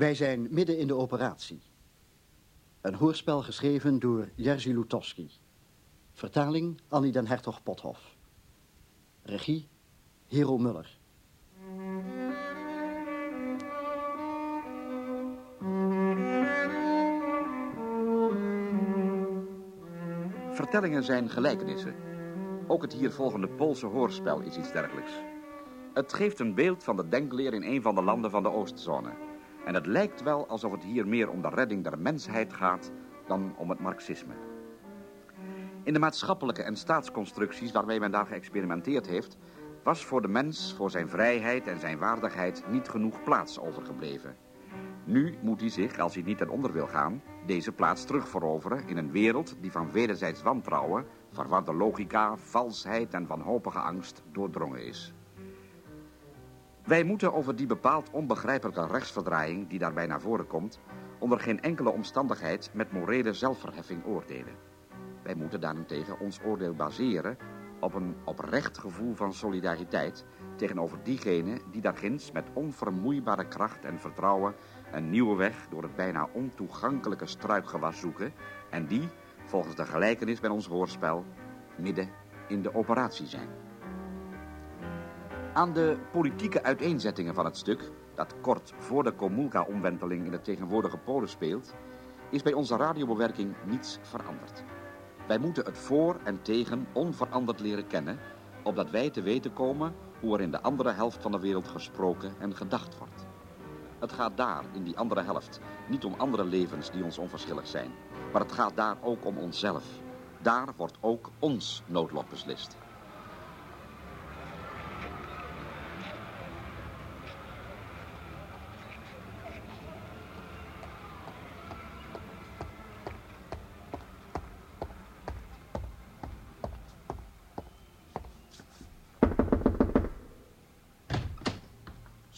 Wij zijn midden in de operatie. Een hoorspel geschreven door Jerzy Lutowski. Vertaling Annie den Hertog Pothof. Regie Hero Muller. Vertellingen zijn gelijkenissen. Ook het hier volgende Poolse hoorspel is iets dergelijks. Het geeft een beeld van de denkleer in een van de landen van de Oostzone. En het lijkt wel alsof het hier meer om de redding der mensheid gaat dan om het marxisme. In de maatschappelijke en staatsconstructies waarmee men daar geëxperimenteerd heeft, was voor de mens, voor zijn vrijheid en zijn waardigheid niet genoeg plaats overgebleven. Nu moet hij zich, als hij niet ten onder wil gaan, deze plaats terugveroveren in een wereld die van wederzijds wantrouwen, verwarde logica, valsheid en wanhopige angst doordrongen is. Wij moeten over die bepaald onbegrijpelijke rechtsverdraaiing die daarbij naar voren komt, onder geen enkele omstandigheid met morele zelfverheffing oordelen. Wij moeten daarentegen ons oordeel baseren op een oprecht gevoel van solidariteit tegenover diegenen die daarginds met onvermoeibare kracht en vertrouwen een nieuwe weg door het bijna ontoegankelijke struikgewas zoeken en die, volgens de gelijkenis bij ons hoorspel, midden in de operatie zijn. Aan de politieke uiteenzettingen van het stuk, dat kort voor de Komulka-omwenteling in het tegenwoordige Polen speelt, is bij onze radiobewerking niets veranderd. Wij moeten het voor en tegen onveranderd leren kennen, opdat wij te weten komen hoe er in de andere helft van de wereld gesproken en gedacht wordt. Het gaat daar, in die andere helft, niet om andere levens die ons onverschillig zijn, maar het gaat daar ook om onszelf. Daar wordt ook ons noodlot beslist.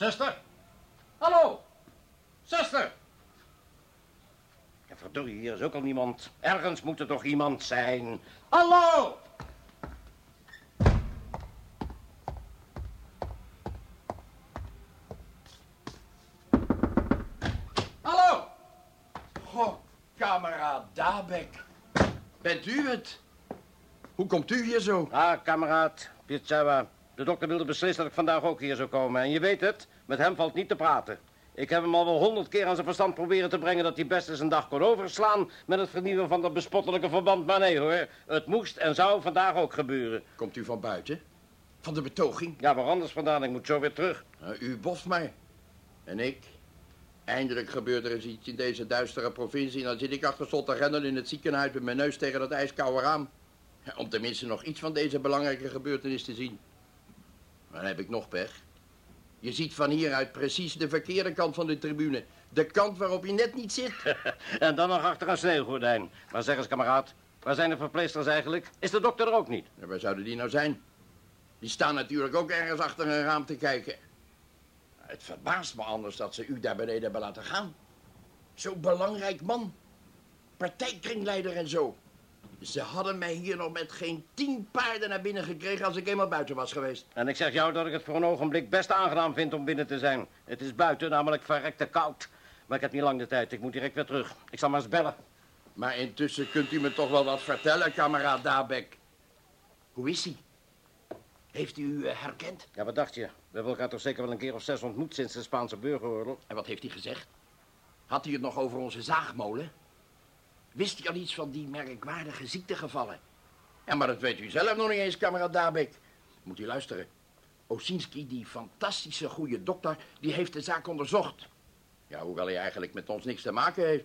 Zuster? Hallo? Zuster? Ja, verdorie, hier is Ergens moet er toch iemand zijn. Hallo? Hallo? Oh, kameraad Dabek. Bent u het? Hoe komt u hier zo? Ah, kameraad, Pietsawa. De dokter wilde beslissen dat ik vandaag ook hier zou komen. En je weet het, met hem valt niet te praten. Ik heb hem al wel honderd keer aan zijn verstand proberen te brengen... dat hij best eens een dag kon overslaan met het vernieuwen van dat bespottelijke verband. Maar nee hoor, het moest en zou vandaag ook gebeuren. Komt u van buiten? Van de betoging? Ja, waar anders vandaan? Ik moet zo weer terug. Nou, u boft mij. En ik? Eindelijk gebeurt er eens iets in deze duistere provincie... en dan zit ik achter slot rennen in het ziekenhuis... met mijn neus tegen dat ijskoude raam. Om tenminste nog iets van deze belangrijke gebeurtenis te zien. Maar dan heb ik nog pech. Je ziet van hieruit precies de verkeerde kant van de tribune. De kant waarop je net niet zit. en dan nog achter een sneeuwgordijn. Maar zeg eens, kameraad, waar zijn de verpleegsters eigenlijk? Is de dokter er ook niet? Ja, waar zouden die nou zijn? Die staan natuurlijk ook ergens achter een raam te kijken. Het verbaast me anders dat ze u daar beneden hebben laten gaan. Zo'n belangrijk man. Partijkringleider en zo. Ze hadden mij hier nog met geen tien paarden naar binnen gekregen als ik eenmaal buiten was geweest. En ik zeg jou dat ik het voor een ogenblik best aangenaam vind om binnen te zijn. Het is buiten namelijk verrekte koud. Maar ik heb niet lang de tijd. Ik moet direct weer terug. Ik zal maar eens bellen. Maar intussen kunt u me toch wel wat vertellen, kameraad Dabek. Hoe is hij? Heeft u u eh, herkend? Ja, wat dacht je? We hebben elkaar toch zeker wel een keer of zes ontmoet sinds de Spaanse burgeroorlog. En wat heeft hij gezegd? Had hij het nog over onze zaagmolen? Wist hij al iets van die merkwaardige ziektegevallen? Ja, maar dat weet u zelf nog niet eens, kameraad Dabek. Moet u luisteren. Osinski, die fantastische goede dokter, die heeft de zaak onderzocht. Ja, hoewel hij eigenlijk met ons niks te maken heeft.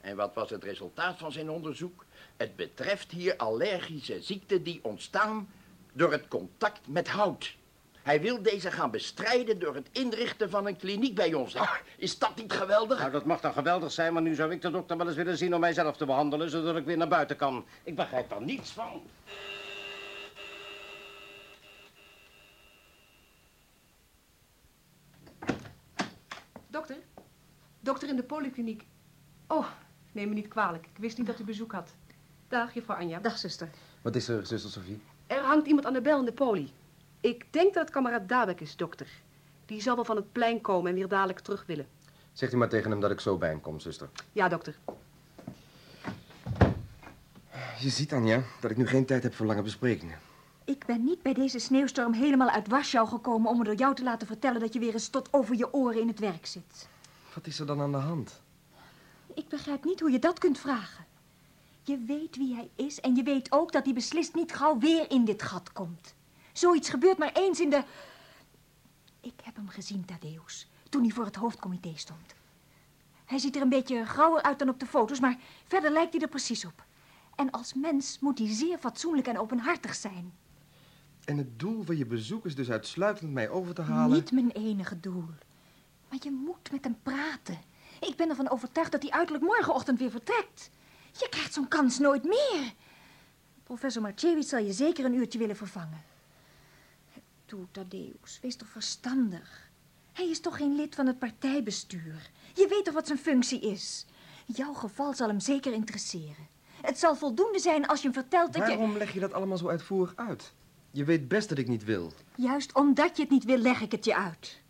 En wat was het resultaat van zijn onderzoek? Het betreft hier allergische ziekten die ontstaan door het contact met hout. Hij wil deze gaan bestrijden door het inrichten van een kliniek bij ons. Ah, is dat niet geweldig? Nou, dat mag dan geweldig zijn, maar nu zou ik de dokter wel eens willen zien om mijzelf te behandelen, zodat ik weer naar buiten kan. Ik begrijp er niets van. Dokter? Dokter in de polykliniek. Oh, neem me niet kwalijk. Ik wist niet dat u bezoek had. Dag, juffrouw Anja. Dag, zuster. Wat is er, zuster Sophie? Er hangt iemand aan de bel in de poli. Ik denk dat het kameraad Dabek is, dokter. Die zal wel van het plein komen en weer dadelijk terug willen. Zegt u maar tegen hem dat ik zo bij hem kom, zuster. Ja, dokter. Je ziet, Anja, dat ik nu geen tijd heb voor lange besprekingen. Ik ben niet bij deze sneeuwstorm helemaal uit Warschau gekomen om me door jou te laten vertellen dat je weer eens tot over je oren in het werk zit. Wat is er dan aan de hand? Ik begrijp niet hoe je dat kunt vragen. Je weet wie hij is en je weet ook dat hij beslist niet gauw weer in dit gat komt. Zoiets gebeurt maar eens in de... Ik heb hem gezien, Thaddeus, toen hij voor het hoofdcomité stond. Hij ziet er een beetje grauwer uit dan op de foto's, maar verder lijkt hij er precies op. En als mens moet hij zeer fatsoenlijk en openhartig zijn. En het doel van je bezoek is dus uitsluitend mij over te halen... Niet mijn enige doel. Maar je moet met hem praten. Ik ben ervan overtuigd dat hij uiterlijk morgenochtend weer vertrekt. Je krijgt zo'n kans nooit meer. Professor Marchewicz zal je zeker een uurtje willen vervangen. Toe, Thaddeus, wees toch verstandig. Hij is toch geen lid van het partijbestuur. Je weet toch wat zijn functie is. Jouw geval zal hem zeker interesseren. Het zal voldoende zijn als je hem vertelt dat je... Waarom leg je dat allemaal zo uitvoerig uit? Je weet best dat ik niet wil. Juist omdat je het niet wil, leg ik het je uit.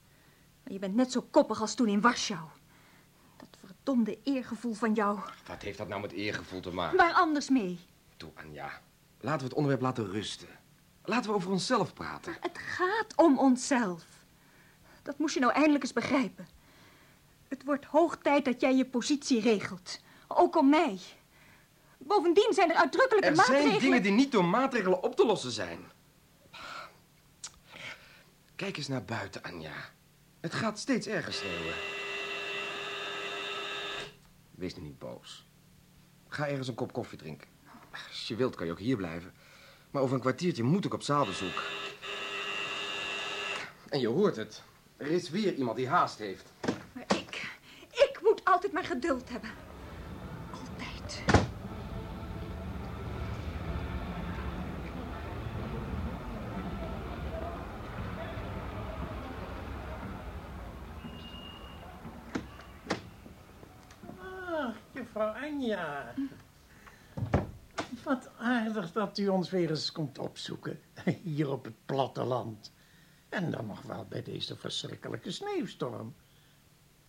Maar je bent net zo koppig als toen in Warschau. Dat verdomde eergevoel van jou. Wat heeft dat nou met eergevoel te maken? Waar anders mee? Toe, Anja. Laten we het onderwerp laten rusten. Laten we over onszelf praten. Het gaat om onszelf. Dat moest je nou eindelijk eens begrijpen. Het wordt hoog tijd dat jij je positie regelt. Ook om mij. Bovendien zijn er uitdrukkelijke Er maatregelen... zijn dingen die niet door maatregelen op te lossen zijn. Kijk eens naar buiten, Anja. Het gaat steeds erger sneeuwen. Wees nu niet boos. Ga ergens een kop koffie drinken. Als je wilt kan je ook hier blijven. Maar over een kwartiertje moet ik op zaalbezoek. En je hoort het. Er is weer iemand die haast heeft. Maar ik... Ik moet altijd maar geduld hebben. Altijd. Ach, juffrouw Anja. Aardig dat u ons weer eens komt opzoeken. Hier op het platteland. En dan nog wel bij deze verschrikkelijke sneeuwstorm.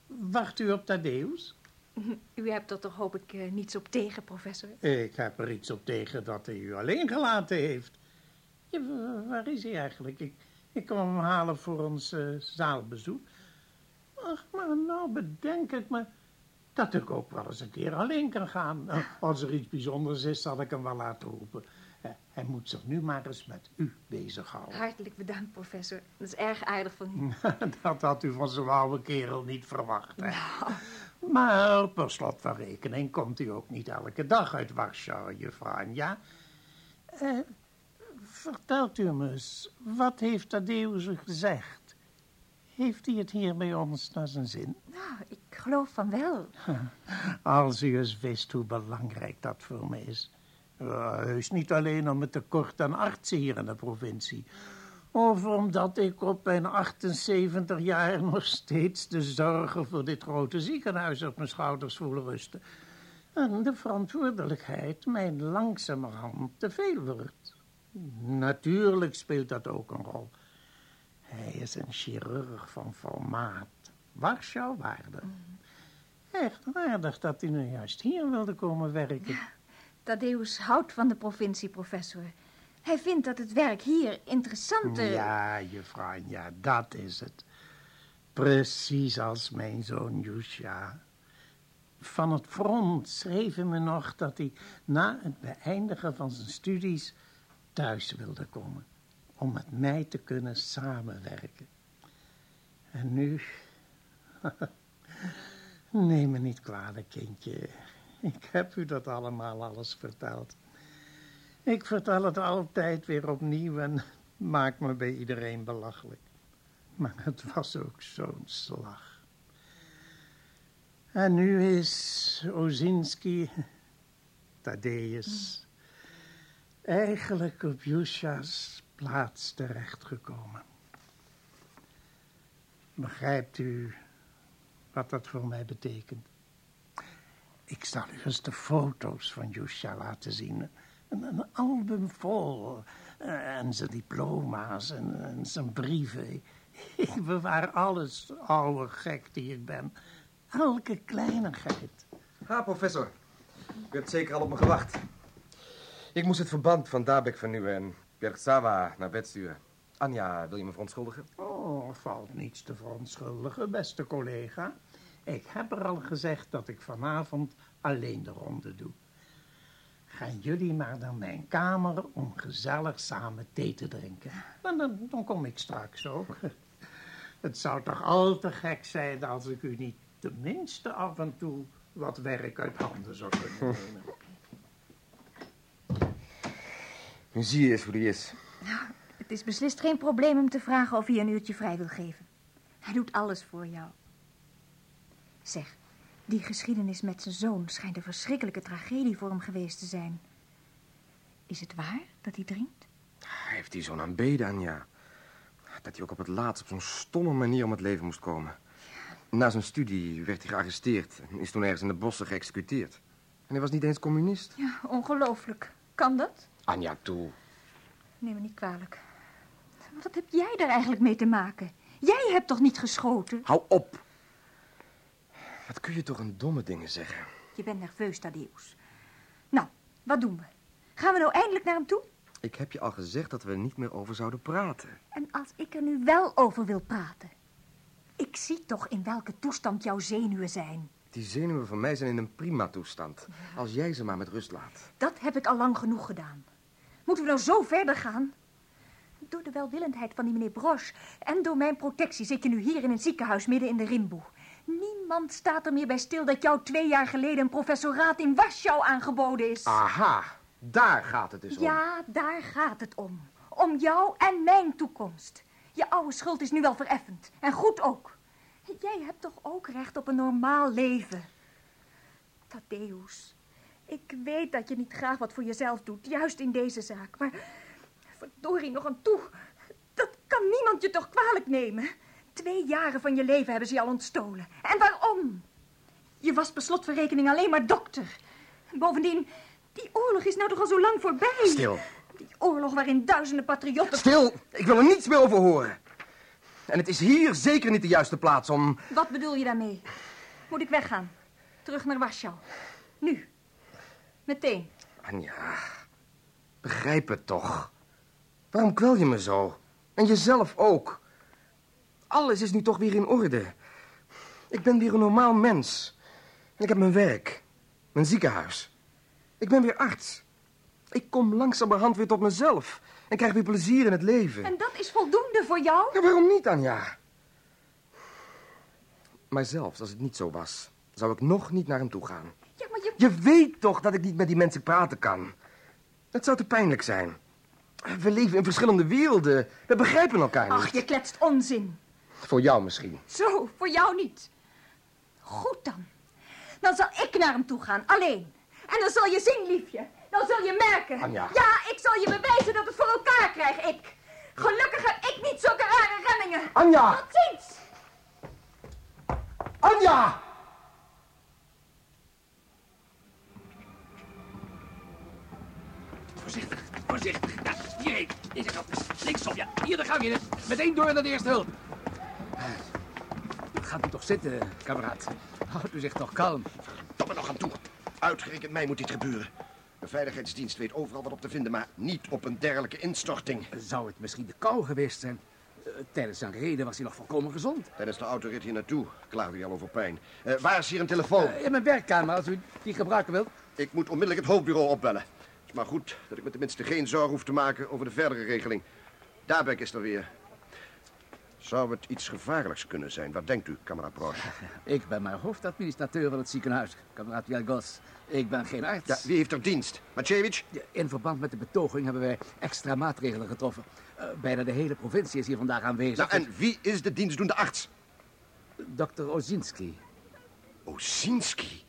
Wacht u op Thaddeus? U hebt er toch hoop ik eh, niets op tegen, professor? Ik heb er iets op tegen dat hij u alleen gelaten heeft. Ja, waar is hij eigenlijk? Ik, ik kwam hem halen voor ons eh, zaalbezoek. Ach, maar nou bedenk ik me dat ik ook wel eens een keer alleen kan gaan. Nou, Als er iets bijzonders is, zal ik hem wel laten roepen. Hij moet zich nu maar eens met u bezighouden. Hartelijk bedankt, professor. Dat is erg aardig van u. Dat had u van zo'n oude kerel niet verwacht, hè? Maar per slot van rekening komt u ook niet elke dag uit Warschau, juffrouw Anja. Eh, vertelt u me eens, wat heeft Thaddeus u gezegd? Heeft hij het hier bij ons naar zijn zin? Nou, ik geloof van wel. Als u eens wist hoe belangrijk dat voor me is. Uh, heus niet alleen om het tekort aan artsen hier in de provincie. Of omdat ik op mijn 78 jaar nog steeds de zorgen voor dit grote ziekenhuis op mijn schouders voel rusten. En de verantwoordelijkheid mij langzamerhand te veel wordt. Natuurlijk speelt dat ook een rol. Hij is een chirurg van formaat. Warschau waarde. Echt aardig dat hij nu juist hier wilde komen werken. Thaddeus houdt van de provincie, professor. Hij vindt dat het werk hier interessanter... Ja, juffrouw Anja, dat is het. Precies als mijn zoon Jusha. Van het front schreef hij me nog dat hij na het beëindigen van zijn studies thuis wilde komen. Om met mij te kunnen samenwerken. En nu... Neem me niet kwalijk, kindje. Ik heb u dat allemaal alles verteld. Ik vertel het altijd weer opnieuw en maak me bij iedereen belachelijk. Maar het was ook zo'n slag. En nu is Ozinski, Thaddeus, eigenlijk op Jusha's plaats terechtgekomen. Begrijpt u wat dat voor mij betekent? Ik zal u eens de foto's van Jusha laten zien. Een, een album vol. eh, En zijn diploma's en, en zijn brieven. Ik bewaar alles, oude gek die ik ben. elke kleinigheid. Ha, professor. U hebt zeker al op me gewacht. Ik moest het verband van Dabek vernieuwen en Bergsawa naar bed sturen. Anja, wil je me verontschuldigen? Oh, valt niets te verontschuldigen, beste collega. Ik heb er al gezegd dat ik vanavond alleen de ronde doe. Gaan jullie maar naar mijn kamer om gezellig samen thee te drinken. En dan, dan kom ik straks ook. Het zou toch al te gek zijn als ik u niet tenminste af en toe wat werk uit handen zou kunnen nemen. Nu zie je eens hoe die is. Het is beslist geen probleem hem te vragen of hij een uurtje vrij wil geven. Hij doet alles voor jou. Zeg, die geschiedenis met zijn zoon schijnt een verschrikkelijke tragedie voor hem geweest te zijn. Is het waar dat hij drinkt? Hij heeft die zo'n aanbeden, Anja. Dat hij ook op het laatst op zo'n stomme manier om het leven moest komen. Na zijn studie werd hij gearresteerd en is toen ergens in de bossen geëxecuteerd. En hij was niet eens communist. Ja, ongelooflijk. Kan dat? Anja, toe. Neem me niet kwalijk. Wat heb jij daar eigenlijk mee te maken? Jij hebt toch niet geschoten? Hou op. Wat kun je toch een domme dingen zeggen? Je bent nerveus, Tadeus. Nou, wat doen we? Gaan we nou eindelijk naar hem toe? Ik heb je al gezegd dat we er niet meer over zouden praten. En als ik er nu wel over wil praten? Ik zie toch in welke toestand jouw zenuwen zijn. Die zenuwen van mij zijn in een prima toestand. Als jij ze maar met rust laat. Dat heb ik al lang genoeg gedaan. Moeten we nou zo verder gaan? Door de welwillendheid van die meneer Broche en door mijn protectie zit je nu hier in een ziekenhuis midden in de Rimboe. Niemand staat er meer bij stil dat jou twee jaar geleden een professoraat in Warschau aangeboden is. Aha, daar gaat het dus om. Ja, daar gaat het om. Om jou en mijn toekomst. Je oude schuld is nu wel vereffend. En goed ook. Jij hebt toch ook recht op een normaal leven. Thaddeus, ik weet dat je niet graag wat voor jezelf doet, juist in deze zaak. Maar verdorie nog aan toe. Dat kan niemand je toch kwalijk nemen? Twee jaren van je leven hebben ze je al ontstolen. En waarom? Je was per slotverrekening alleen maar dokter. Bovendien, die oorlog is nou toch al zo lang voorbij. Stil. Die oorlog waarin duizenden patriotten... Stil, ik wil er niets meer over horen. En het is hier zeker niet de juiste plaats om... Wat bedoel je daarmee? Moet ik weggaan? Terug naar Warschau? Nu? Meteen? Anja, begrijp het toch. Waarom kwel je me zo? En jezelf ook. Alles is nu toch weer in orde. Ik ben weer een normaal mens. En ik heb mijn werk. Mijn ziekenhuis. Ik ben weer arts. Ik kom langzamerhand weer tot mezelf. En krijg weer plezier in het leven. En dat is voldoende voor jou? Ja, waarom niet, Anja? Maar zelfs als het niet zo was, zou ik nog niet naar hem toe gaan. Maar je... Je weet toch dat ik niet met die mensen praten kan. Het zou te pijnlijk zijn. We leven in verschillende werelden. We begrijpen elkaar niet. Ach, je kletst onzin. Voor jou misschien. Zo, voor jou niet. Goed dan. Dan zal ik naar hem toe gaan, alleen. En dan zal je zien, liefje. Dan zul je merken. Anja. Ja, ik zal je bewijzen dat het voor elkaar krijg, ik. Gelukkig heb ik niet zulke rare remmingen. Anja! Tot ziens. Anja! Voorzichtig, voorzichtig. Ja, hierheen. Deze kant. Linksom, ja. Hier de gang in. Meteen door naar de eerste hulp. Gaat u toch zitten, kameraad. Houdt u zich toch kalm. Tot er nog aan toe. Uitgerekend mij moet dit gebeuren. De veiligheidsdienst weet overal wat op te vinden, maar niet op een dergelijke instorting. Zou het misschien de kou geweest zijn? Eh, tijdens zijn reden was hij nog volkomen gezond. Tijdens de autorit hier naartoe klaagde hij al over pijn. Eh, waar is hier een telefoon? Eh, in mijn werkkamer, als u die gebruiken wilt. Ik moet onmiddellijk het hoofdbureau opbellen. Is maar goed dat ik me tenminste geen zorg hoef te maken over de verdere regeling. Daarbek is er weer. Zou het iets gevaarlijks kunnen zijn? Wat denkt u, kameraad Broche? Ik ben maar hoofdadministrateur van het ziekenhuis, kameraad Jelgos. Ik ben geen arts. Ja, wie heeft er dienst? Maciewicz? Ja, In verband met de betoging hebben wij extra maatregelen getroffen. Eh, bijna de hele provincie is hier vandaag aanwezig. Nou, en wie is de dienstdoende arts? Dokter Ozinski. Osinski.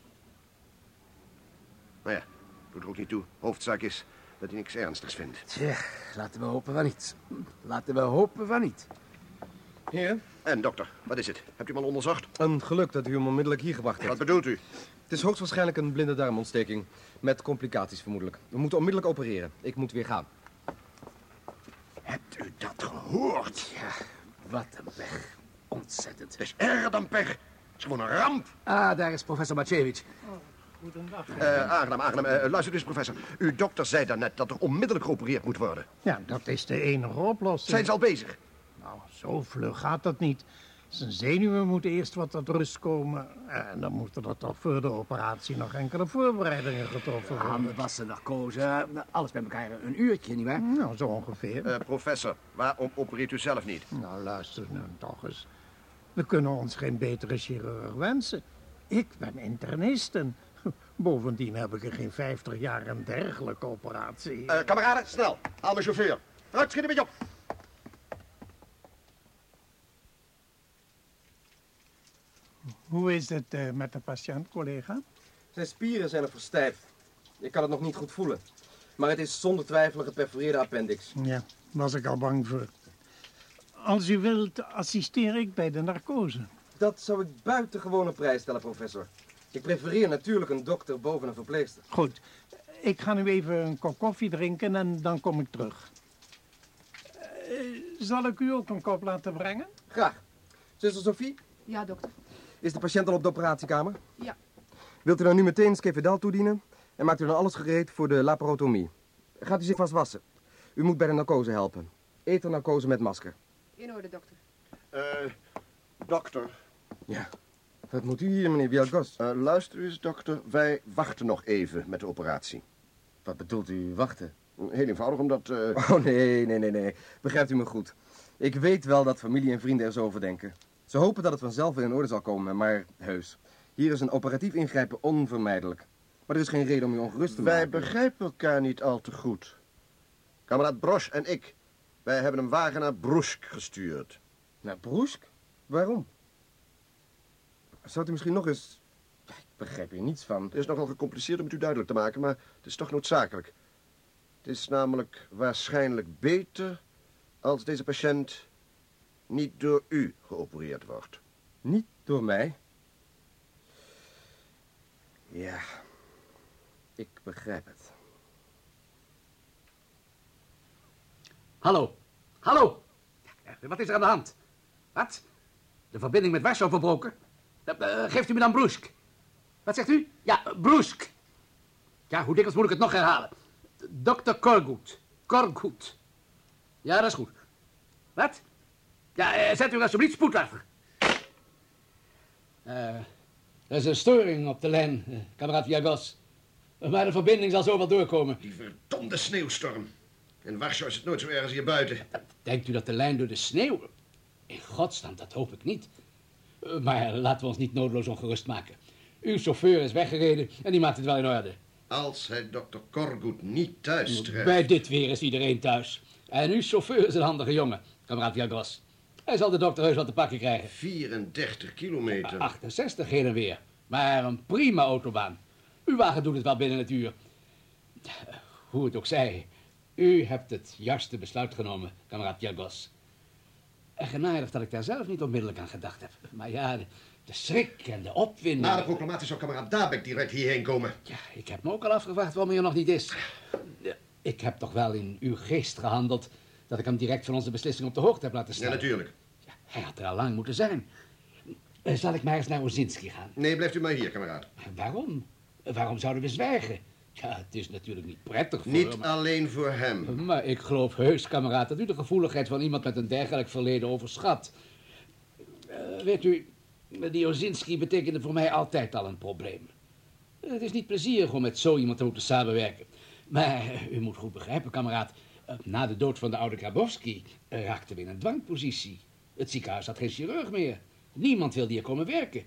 Nou ja, doet er ook niet toe. Hoofdzaak is dat hij niks ernstigs vindt. Tja, laten we hopen van niet. Laten we hopen van niet. Heer, En dokter, wat is het? Hebt u hem al onderzocht? een geluk dat u hem onmiddellijk hier gebracht Wat hebt. bedoelt u? Het is hoogstwaarschijnlijk een blinde darmontsteking. Met complicaties vermoedelijk. We moeten onmiddellijk opereren. Ik moet weer gaan. Hebt u dat gehoord? Ja, wat een pech. Ontzettend. Het is erger dan pech. is gewoon een ramp. Ah, daar is professor Maciewicz. Goedendag. Eh, aangenaam, aangenaam. Eh, luister eens, professor. Uw dokter zei daarnet dat er onmiddellijk geopereerd moet worden. Ja, dat is de enige oplossing. Zijn ze al bezig? Nou, zo vlug gaat dat niet. Zijn zenuwen moeten eerst wat tot rust komen. En dan moeten er toch voor de operatie nog enkele voorbereidingen getroffen worden. Handen wassen, narcose, alles bij elkaar een uurtje, nietwaar? Nou, zo ongeveer. Eh, professor, waarom opereert u zelf niet? Nou, luister nu toch eens. We kunnen ons geen betere chirurg wensen. Ik ben internist en bovendien heb ik in geen 50 jaar een dergelijke operatie. Eh, kameraden, snel. Haal mijn chauffeur. Vooruit, schiet een beetje op. Hoe is het eh, met de patiënt, collega? Zijn spieren zijn nog verstijfd. Ik kan het nog niet goed voelen. Maar het is zonder twijfel een geperforeerde appendix. Ja, was ik al bang voor. Als u wilt, assisteer ik bij de narcose. Dat zou ik buitengewoon op prijs stellen, professor. Ik prefereer natuurlijk een dokter boven een verpleegster. Goed, ik ga nu even een kop koffie drinken en dan kom ik terug. Eh, zal ik u ook een kop laten brengen? Graag. Zuster Sophie, Ja, dokter. is de patiënt al op de operatiekamer? Ja. Wilt u dan nu meteen skevedal toedienen? En maakt u dan alles gereed voor de laparotomie? Gaat u zich vast wassen. U moet bij de narcose helpen. Ethernarcose met masker. In orde, dokter. Eh, dokter. Ja. Wat moet u hier, meneer Bielgos? Eh, luister eens, dokter. Wij wachten nog even met de operatie. Wat bedoelt u, wachten? Heel eenvoudig, omdat... eh, Oh, nee, nee, nee, nee. Begrijpt u me goed. Ik weet wel dat familie en vrienden er zo over denken. Ze hopen dat het vanzelf weer in orde zal komen, maar heus. Hier is een operatief ingrijpen onvermijdelijk. Maar er is geen reden om u ongerust te wij maken. begrijpen elkaar niet al te goed. Kameraad Brosch en ik, wij hebben een wagen naar Broesk gestuurd. Naar Broesk? Waarom? Zou u misschien nog eens... Ik begrijp hier niets van. Het is nogal gecompliceerd om het u duidelijk te maken, maar het is toch noodzakelijk. Het is namelijk waarschijnlijk beter als deze patiënt niet door u geopereerd wordt. Niet door mij. Ja, ik begrijp het. Hallo. Hallo. Ja, Wat is er aan de hand? Wat? De verbinding met Warschau verbroken? Eh, eh, geeft u me dan Broesk? Wat zegt u? Ja, Broesk. Ja, hoe dikwijls moet ik het nog herhalen? Dr. Korgoed. Korgoed. Ja, dat is goed. Wat? Ja, eh, zet u alsjeblieft spoed achter. Eh, er is een storing op de lijn, eh, kameraad Jagos. Maar de verbinding zal zo wel doorkomen. Die verdomde sneeuwstorm. In Warschau is het nooit zo erg als hier buiten. Denkt u dat de lijn door de sneeuw... In godsnaam, dat hoop ik niet. Maar laten we ons niet noodloos ongerust maken. Uw chauffeur is weggereden en die maakt het wel in orde. Als hij dokter Korgoed niet thuis treft... Bij dit weer is iedereen thuis. En uw chauffeur is een handige jongen, kameraad Jagos. Hij zal de dokter heus wat te pakken krijgen. 34 kilometer. 68 heen en weer. Maar een prima autobaan. Uw wagen doet het wel binnen het uur. Hoe het ook zij, u hebt het juiste besluit genomen, kameraad Jagos. En genadig dat ik daar zelf niet onmiddellijk aan gedacht heb. Maar ja, de, de schrik en de opwinding... Na de proclamatie zou kameraad Dabek direct hierheen komen. Ja, ik heb me ook al afgevraagd waarom hij er nog niet is. Ik heb toch wel in uw geest gehandeld... dat ik hem direct van onze beslissing op de hoogte heb laten Ja, staan. natuurlijk. Hij had er al lang moeten zijn. Eh, Zal ik maar eens naar Ozinski gaan? Nee, blijft u maar hier, kameraad. Waarom? Waarom zouden we zwijgen? Ja, het is natuurlijk niet prettig voor Niet hem. alleen voor hem. Maar ik geloof heus, kameraad, dat u de gevoeligheid van iemand met een dergelijk verleden overschat. Eh, weet u, die Ozinski betekende voor mij altijd al een probleem. Het is niet plezierig om met zo iemand te moeten samenwerken. Maar u moet goed begrijpen, kameraad. eh, Na de dood van de oude Grabowski eh, raakten we in een dwangpositie. Het ziekenhuis had geen chirurg meer. Niemand wilde hier komen werken.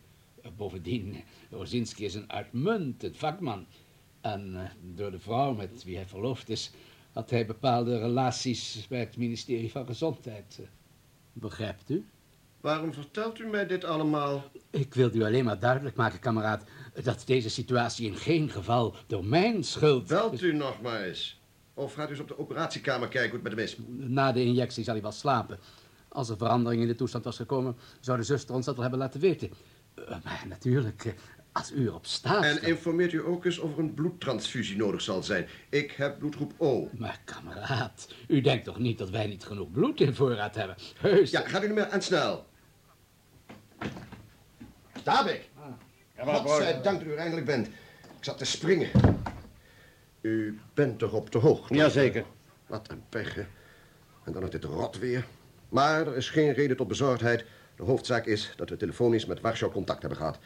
Bovendien, Ozinski is een uitmuntend vakman. En eh, door de vrouw met wie hij verloofd is, had hij bepaalde relaties bij het ministerie van Gezondheid. Eh, Begrijpt u? Waarom vertelt u mij dit allemaal? Ik wilde u alleen maar duidelijk maken, kameraad, dat deze situatie in geen geval door mijn schuld... Belt u nog maar eens. Of gaat u eens op de operatiekamer kijken hoe het met hem is. Na de injectie zal hij wel slapen. Als er verandering in de toestand was gekomen, zou de zuster ons dat wel hebben laten weten. Eh, Maar natuurlijk, als u erop staat... En dan- informeert u ook eens of er een bloedtransfusie nodig zal zijn. Ik heb bloedgroep O. Maar kameraad, u denkt toch niet dat wij niet genoeg bloed in voorraad hebben? Heus. Ja, gaat u nu maar aan snel. Dabek. maar, Godzijdank dat u er eindelijk bent. Ik zat te springen. U bent toch op de hoogte? Jazeker. Wat een pech, hè. En dan nog dit rot weer. Maar er is geen reden tot bezorgdheid. De hoofdzaak is dat we telefonisch met Warschau contact hebben gehad.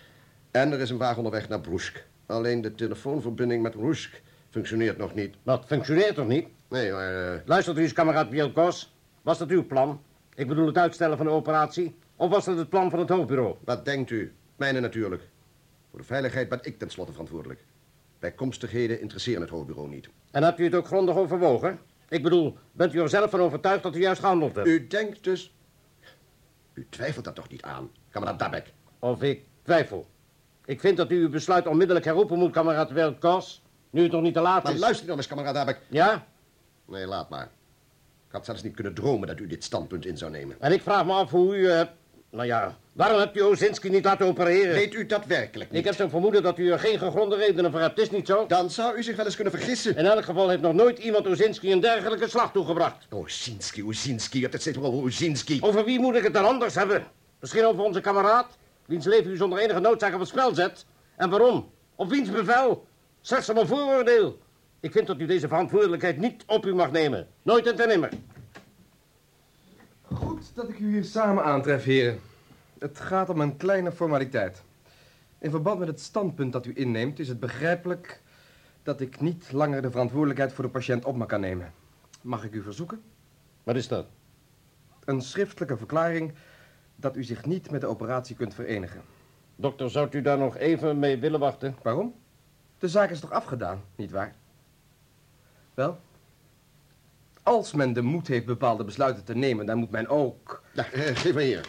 En er is een wagen onderweg naar Brusk. Alleen de telefoonverbinding met Brusk functioneert nog niet. Dat functioneert toch niet? Nee, maar... eh, Luistert u eens, kameraad Bielkos. Was dat uw plan? Ik bedoel het uitstellen van de operatie? Of was dat het plan van het hoofdbureau? Wat denkt u? Mijne natuurlijk. Voor de veiligheid ben ik tenslotte verantwoordelijk. Bijkomstigheden interesseren het hoofdbureau niet. En hebt u het ook grondig overwogen? Ik bedoel, bent u er zelf van overtuigd dat u juist gehandeld hebt? U denkt dus... U twijfelt daar toch niet aan, kameraad Dabek? Of ik twijfel. Ik vind dat u uw besluit onmiddellijk herroepen moet, kameraad Bielkos. Nu het nog niet te laat Maar is. luister dan eens, kameraad Dabek. Ja? Nee, laat maar. Ik had zelfs niet kunnen dromen dat u dit standpunt in zou nemen. En ik vraag me af hoe u... eh, nou ja, waarom hebt u Ozinski niet laten opereren? Weet u dat werkelijk niet? Ik heb zo'n vermoeden dat u er geen gegronde redenen voor hebt. Is niet zo? Dan zou u zich wel eens kunnen vergissen. In elk geval heeft nog nooit iemand Ozinski een dergelijke slag toegebracht. Ozinski, Ozinski, u hebt het steeds over Ozinski. Over wie moet ik het dan anders hebben? Misschien over onze kameraad, wiens leven u zonder enige noodzaak op het spel zet. En waarom? Op wiens bevel? Slechts om een vooroordeel. Ik vind dat u deze verantwoordelijkheid niet op u mag nemen. Nooit en ten nimmer. Goed dat ik u hier samen aantref, heren. Het gaat om een kleine formaliteit. In verband met het standpunt dat u inneemt, is het begrijpelijk dat ik niet langer de verantwoordelijkheid voor de patiënt op me kan nemen. Mag ik u verzoeken? Wat is dat? Een schriftelijke verklaring dat u zich niet met de operatie kunt verenigen. Dokter, zou u daar nog even mee willen wachten? Waarom? De zaak is toch afgedaan, nietwaar? Wel? Als men de moed heeft bepaalde besluiten te nemen, dan moet men ook... Ja, eh, geef maar hier.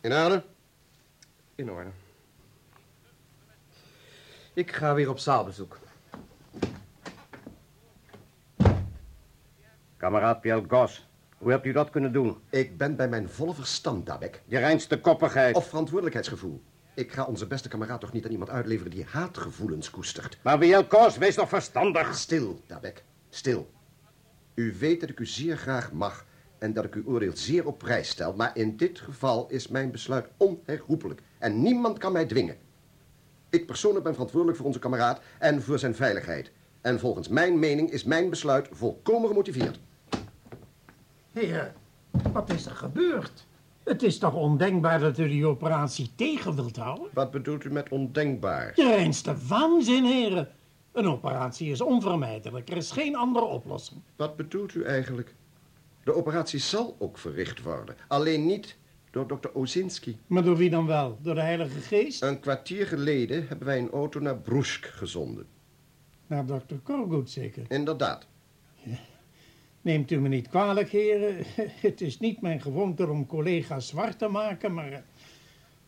In orde? In orde. Ik ga weer op zaalbezoek. Kameraad Pielgos, hoe hebt u dat kunnen doen? Ik ben bij mijn volle verstand, Dabek. Je reinste koppigheid. Of verantwoordelijkheidsgevoel. Ik ga onze beste kameraad toch niet aan iemand uitleveren die haatgevoelens koestert. Maar Pielgos, wees toch verstandig? Stil, Dabek. Stil. U weet dat ik u zeer graag mag en dat ik uw oordeel zeer op prijs stel, maar in dit geval is mijn besluit onherroepelijk en niemand kan mij dwingen. Ik persoonlijk ben verantwoordelijk voor onze kameraad en voor zijn veiligheid. En volgens mijn mening is mijn besluit volkomen gemotiveerd. Heren, wat is er gebeurd? Het is toch ondenkbaar dat u die operatie tegen wilt houden? Wat bedoelt u met ondenkbaar? Je reinste waanzin, heren. Een operatie is onvermijdelijk. Er is geen andere oplossing. Wat bedoelt u eigenlijk? De operatie zal ook verricht worden. Alleen niet door dokter Ozinski. Maar door wie dan wel? Door de Heilige Geest? Een kwartier geleden hebben wij een auto naar Brusk gezonden. Naar dokter Korgoed zeker. Inderdaad. Neemt u me niet kwalijk, heren. Het is niet mijn gewoonte om collega's zwart te maken, maar... eh,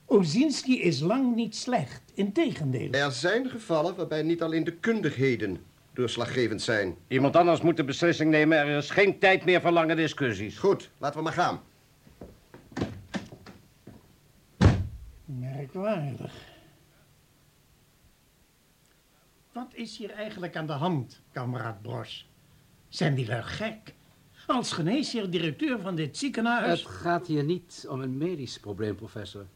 Ozinski is lang niet slecht. Integendeel. Er zijn gevallen waarbij niet alleen de kundigheden doorslaggevend zijn. Iemand anders moet de beslissing nemen. Er is geen tijd meer voor lange discussies. Goed, laten we maar gaan. Merkwaardig. Wat is hier eigenlijk aan de hand, kameraad Bros? Zijn die wel gek? Als geneesheer directeur van dit ziekenhuis... Het gaat hier niet om een medisch probleem, professor.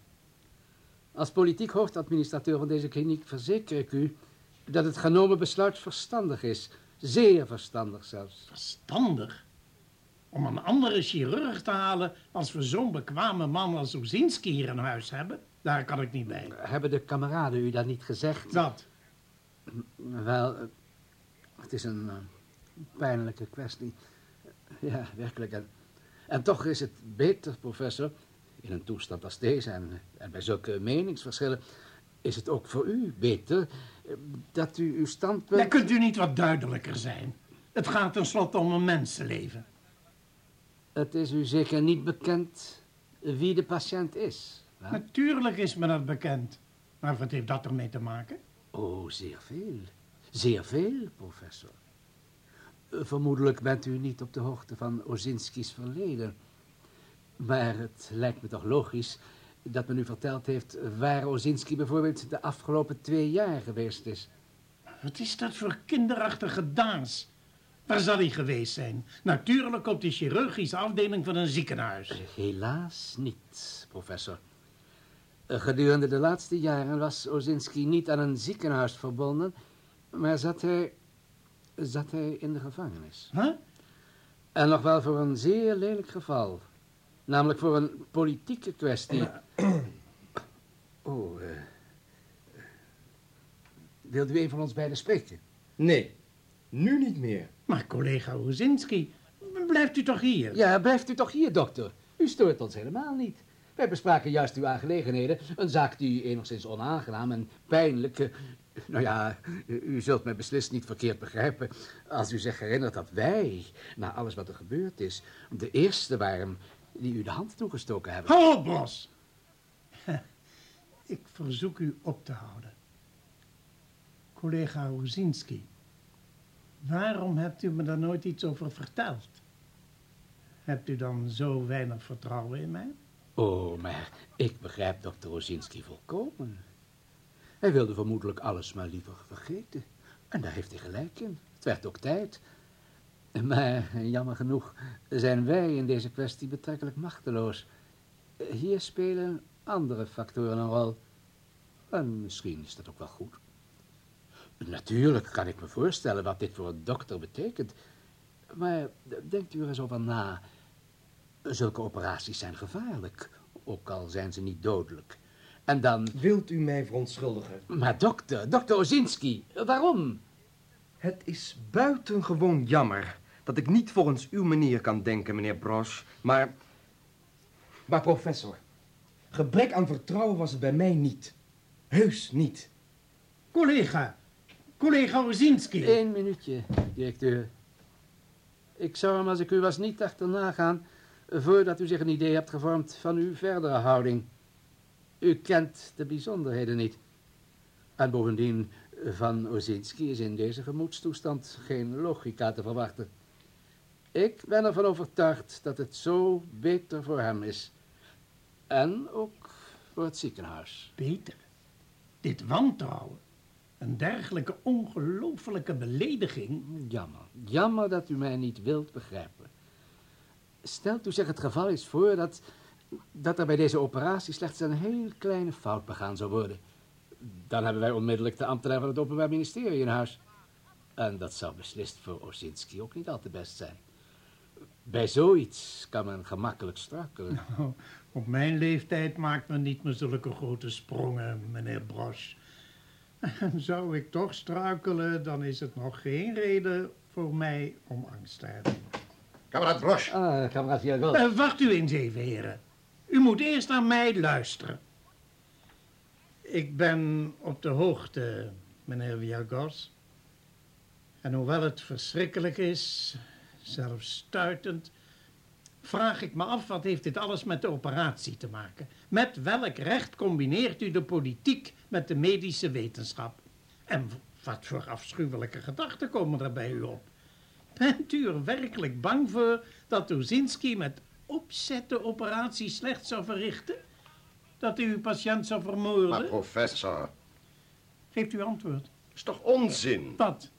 Als politiek hoofdadministrateur van deze kliniek verzeker ik u dat het genomen besluit verstandig is. Zeer verstandig zelfs. Verstandig? Om een andere chirurg te halen als we zo'n bekwame man als Ozinski hier in huis hebben? Daar kan ik niet bij. Hebben de kameraden u dat niet gezegd? Dat. Wel, het is een eh, pijnlijke kwestie. Ja, werkelijk. En, en toch is het beter, professor, in een toestand als deze en, en bij zulke meningsverschillen, is het ook voor u beter eh, dat u uw standpunt... Dan kunt u niet wat duidelijker zijn. Het gaat tenslotte om een mensenleven. Het is u zeker niet bekend wie de patiënt is. hè? Natuurlijk is me dat bekend. Maar wat heeft dat ermee te maken? Oh, zeer veel. Zeer veel, professor. Eh, Vermoedelijk bent u niet op de hoogte van Ozinski's verleden. Maar het lijkt me toch logisch dat men u verteld heeft waar Ozinski bijvoorbeeld de afgelopen twee jaar geweest is. Wat is dat voor kinderachtige daas? Waar zal hij geweest zijn? Natuurlijk op de chirurgische afdeling van een ziekenhuis. Helaas niet, professor. Gedurende de laatste jaren was Ozinski niet aan een ziekenhuis verbonden, maar zat hij, zat hij in de gevangenis. Huh? En nog wel voor een zeer lelijk geval. Namelijk voor een politieke kwestie. Oh, eh... wilt u een van ons beiden spreken? Nee, nu niet meer. Maar collega Ozinski, blijft u toch hier? Ja, blijft u toch hier, dokter. U stoort ons helemaal niet. Wij bespraken juist uw aangelegenheden. Een zaak die enigszins onaangenaam en pijnlijk... Nou ja, u zult mij beslist niet verkeerd begrijpen... als u zich herinnert dat wij, na alles wat er gebeurd is... de eerste waren die u de hand toegestoken hebben. Hou op, Bros. Ik verzoek u op te houden. Collega Ozinski, waarom hebt u me daar nooit iets over verteld? Hebt u dan zo weinig vertrouwen in mij? Oh, maar ik begrijp dokter Ozinski volkomen. Hij wilde vermoedelijk alles maar liever vergeten. En daar heeft hij gelijk in. Het werd ook tijd. Maar jammer genoeg zijn wij in deze kwestie betrekkelijk machteloos. Hier spelen andere factoren een rol. En misschien is dat ook wel goed. Natuurlijk kan ik me voorstellen wat dit voor een dokter betekent. Maar denkt u er eens over na. Zulke operaties zijn gevaarlijk, ook al zijn ze niet dodelijk. En dan... Wilt u mij verontschuldigen? Maar dokter, dokter Ozinski, waarom? Het is buitengewoon jammer dat ik niet volgens uw manier kan denken, meneer Brosch. Maar... Maar professor, gebrek aan vertrouwen was het bij mij niet. Heus niet. Collega, collega Ozinski. Eén minuutje, directeur. Ik zou hem, als ik u was, niet achterna gaan... voordat u zich een idee hebt gevormd van uw verdere houding. U kent de bijzonderheden niet. En bovendien, van Ozinski is in deze gemoedstoestand geen logica te verwachten. Ik ben ervan overtuigd dat het zo beter voor hem is. En ook voor het ziekenhuis. Beter. Dit wantrouwen. Een dergelijke ongelofelijke belediging. Jammer, jammer dat u mij niet wilt begrijpen. Stelt u zich het geval eens voor dat, dat er bij deze operatie slechts een heel kleine fout begaan zou worden. Dan hebben wij onmiddellijk de ambtenaar van het Openbaar Ministerie in huis. En dat zou beslist voor Ozinski ook niet al te best zijn. Bij zoiets kan men gemakkelijk struikelen. Nou, op mijn leeftijd maakt men niet meer zulke grote sprongen, meneer Brosch. En zou ik toch struikelen, dan is het nog geen reden voor mij om angst te hebben. Kameraad Brosch. Ah, kameraad Jago. Uh, wacht u eens even, heren. U moet eerst naar mij luisteren. Ik ben op de hoogte, meneer Viagos. En hoewel het verschrikkelijk is, zelfs stuitend, vraag ik me af wat heeft dit alles met de operatie te maken? Met welk recht combineert u de politiek met de medische wetenschap? En wat voor afschuwelijke gedachten komen er bij u op? Bent u er werkelijk bang voor dat Ozinski met opzet de operatie slecht zou verrichten? Dat u uw patiënt zou vermoorden? Maar professor, Geeft u antwoord. is toch onzin? Wat?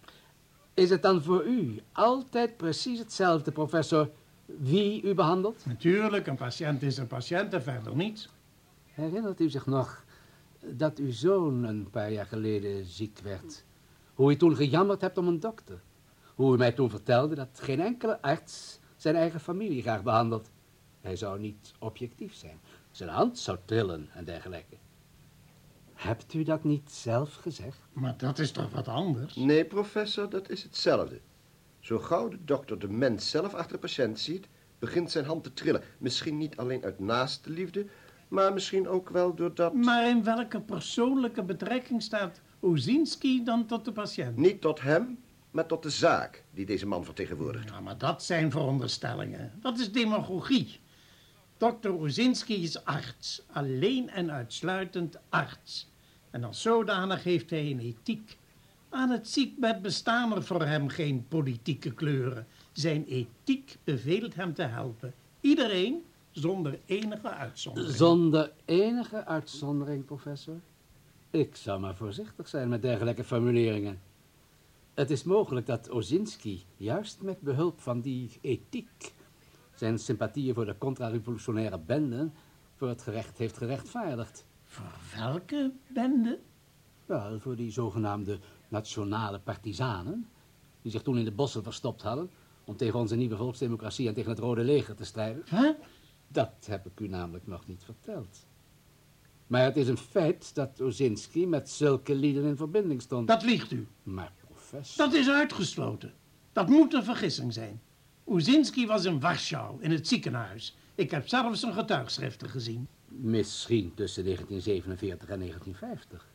Is het dan voor u altijd precies hetzelfde, professor, wie u behandelt? Natuurlijk, een patiënt is een patiënt en verder niets. Herinnert u zich nog dat uw zoon een paar jaar geleden ziek werd? Hoe u toen gejammerd hebt om een dokter? Hoe u mij toen vertelde dat geen enkele arts zijn eigen familie graag behandelt? Hij zou niet objectief zijn. Zijn hand zou trillen en dergelijke. Hebt u dat niet zelf gezegd? Maar dat is toch wat anders? Nee, professor, dat is hetzelfde. Zo gauw de dokter de mens zelf achter de patiënt ziet, begint zijn hand te trillen. Misschien niet alleen uit naaste liefde, maar misschien ook wel doordat... Maar in welke persoonlijke betrekking staat Ozinski dan tot de patiënt? Niet tot hem, maar tot de zaak die deze man vertegenwoordigt. Ja, maar dat zijn veronderstellingen. Dat is demagogie. Dokter Ozinski is arts, alleen en uitsluitend arts. En als zodanig heeft hij een ethiek. Aan het ziekbed bestaan er voor hem geen politieke kleuren. Zijn ethiek beveelt hem te helpen. Iedereen zonder enige uitzondering. Zonder enige uitzondering, professor? Ik zou maar voorzichtig zijn met dergelijke formuleringen. Het is mogelijk dat Ozinski, juist met behulp van die ethiek, zijn sympathieën voor de contra-revolutionaire benden voor het gerecht heeft gerechtvaardigd. Voor welke bende? Wel, voor die zogenaamde nationale partisanen, die zich toen in de bossen verstopt hadden om tegen onze nieuwe volksdemocratie en tegen het Rode Leger te strijden. Huh? Dat heb ik u namelijk nog niet verteld. Maar het is een feit dat Ozinski met zulke lieden in verbinding stond. Dat liegt u. Maar professor... Dat is uitgesloten. Dat moet een vergissing zijn. Ozinski was in Warschau, in het ziekenhuis. Ik heb zelfs zijn getuigschriften gezien. Misschien tussen 1947 en 1950.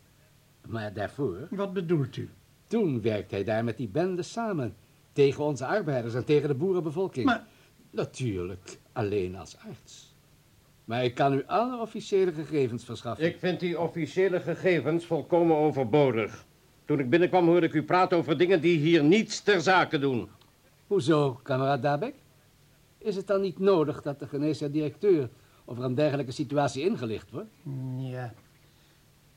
Maar daarvoor... Wat bedoelt u? Toen werkte hij daar met die bende samen. Tegen onze arbeiders en tegen de boerenbevolking. Maar... Natuurlijk, alleen als arts. Maar ik kan u alle officiële gegevens verschaffen. Ik vind die officiële gegevens volkomen overbodig. Toen ik binnenkwam hoorde ik u praten over dingen die hier niets ter zake doen. Hoezo, kameraad Dabek? Is het dan niet nodig dat de geneesheer-directeur over een dergelijke situatie ingelicht wordt? Ja.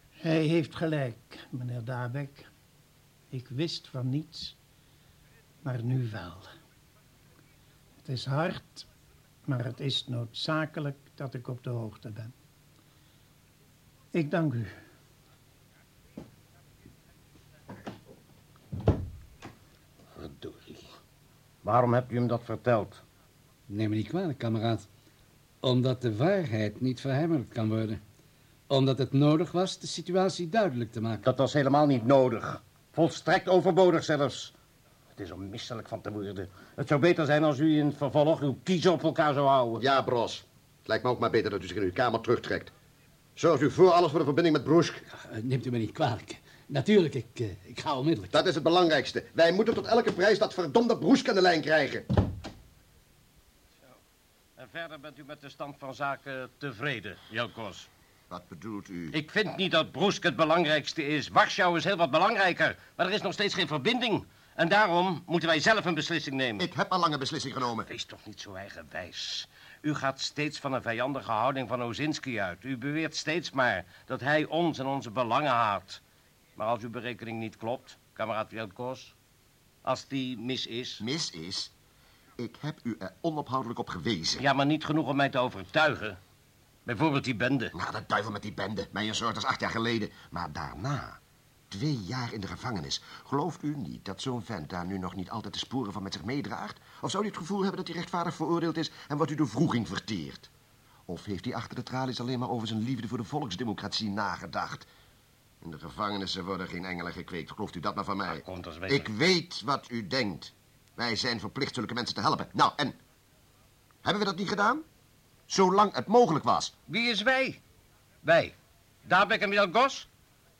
Hij heeft gelijk, meneer Dabek. Ik wist van niets, maar nu wel. Het is hard, maar het is noodzakelijk dat ik op de hoogte ben. Ik dank u. Waarom hebt u hem dat verteld? Neem me niet kwalijk, kameraad. Omdat de waarheid niet verhemmerd kan worden. Omdat het nodig was de situatie duidelijk te maken. Dat was helemaal niet nodig. Volstrekt overbodig zelfs. Het is om misselijk van te worden. Het zou beter zijn als u in het vervolg uw kiezen op elkaar zou houden. Ja, Bros. Het lijkt me ook maar beter dat u zich in uw kamer terugtrekt. Zorgt u voor alles voor de verbinding met Broesk. Eh, Neemt u me niet kwalijk. Natuurlijk, ik, eh, ik ga onmiddellijk. Dat is het belangrijkste. Wij moeten tot elke prijs dat verdomde Broesk aan de lijn krijgen. En verder bent u met de stand van zaken tevreden, Jelkos. Wat bedoelt u? Ik vind niet dat Broesk het belangrijkste is. Warschau is heel wat belangrijker. Maar er is nog steeds geen verbinding. En daarom moeten wij zelf een beslissing nemen. Ik heb al lang een beslissing genomen. Wees toch niet zo eigenwijs. U gaat steeds van een vijandige houding van Ozinski uit. U beweert steeds maar dat hij ons en onze belangen haat. Maar als uw berekening niet klopt, kameraad Jelkos... als die mis is... Mis is? Ik heb u er onophoudelijk op gewezen. Ja, maar niet genoeg om mij te overtuigen. Bijvoorbeeld die bende. Nou, de duivel met die bende. Mijn soort is acht jaar geleden. Maar daarna, twee jaar in de gevangenis. Gelooft u niet dat zo'n vent daar nu nog niet altijd de sporen van met zich meedraagt? Of zou u het gevoel hebben dat hij rechtvaardig veroordeeld is en wordt u door vroeging verteerd? Of heeft hij achter de tralies alleen maar over zijn liefde voor de volksdemocratie nagedacht? In de gevangenissen worden geen engelen gekweekt. Gelooft u dat maar van mij? weten. Ik weet wat u denkt. Wij zijn verplicht zulke mensen te helpen. Nou, en? Hebben we dat niet gedaan? Zolang het mogelijk was. Wie is wij? Wij. Dabek en Jelkos?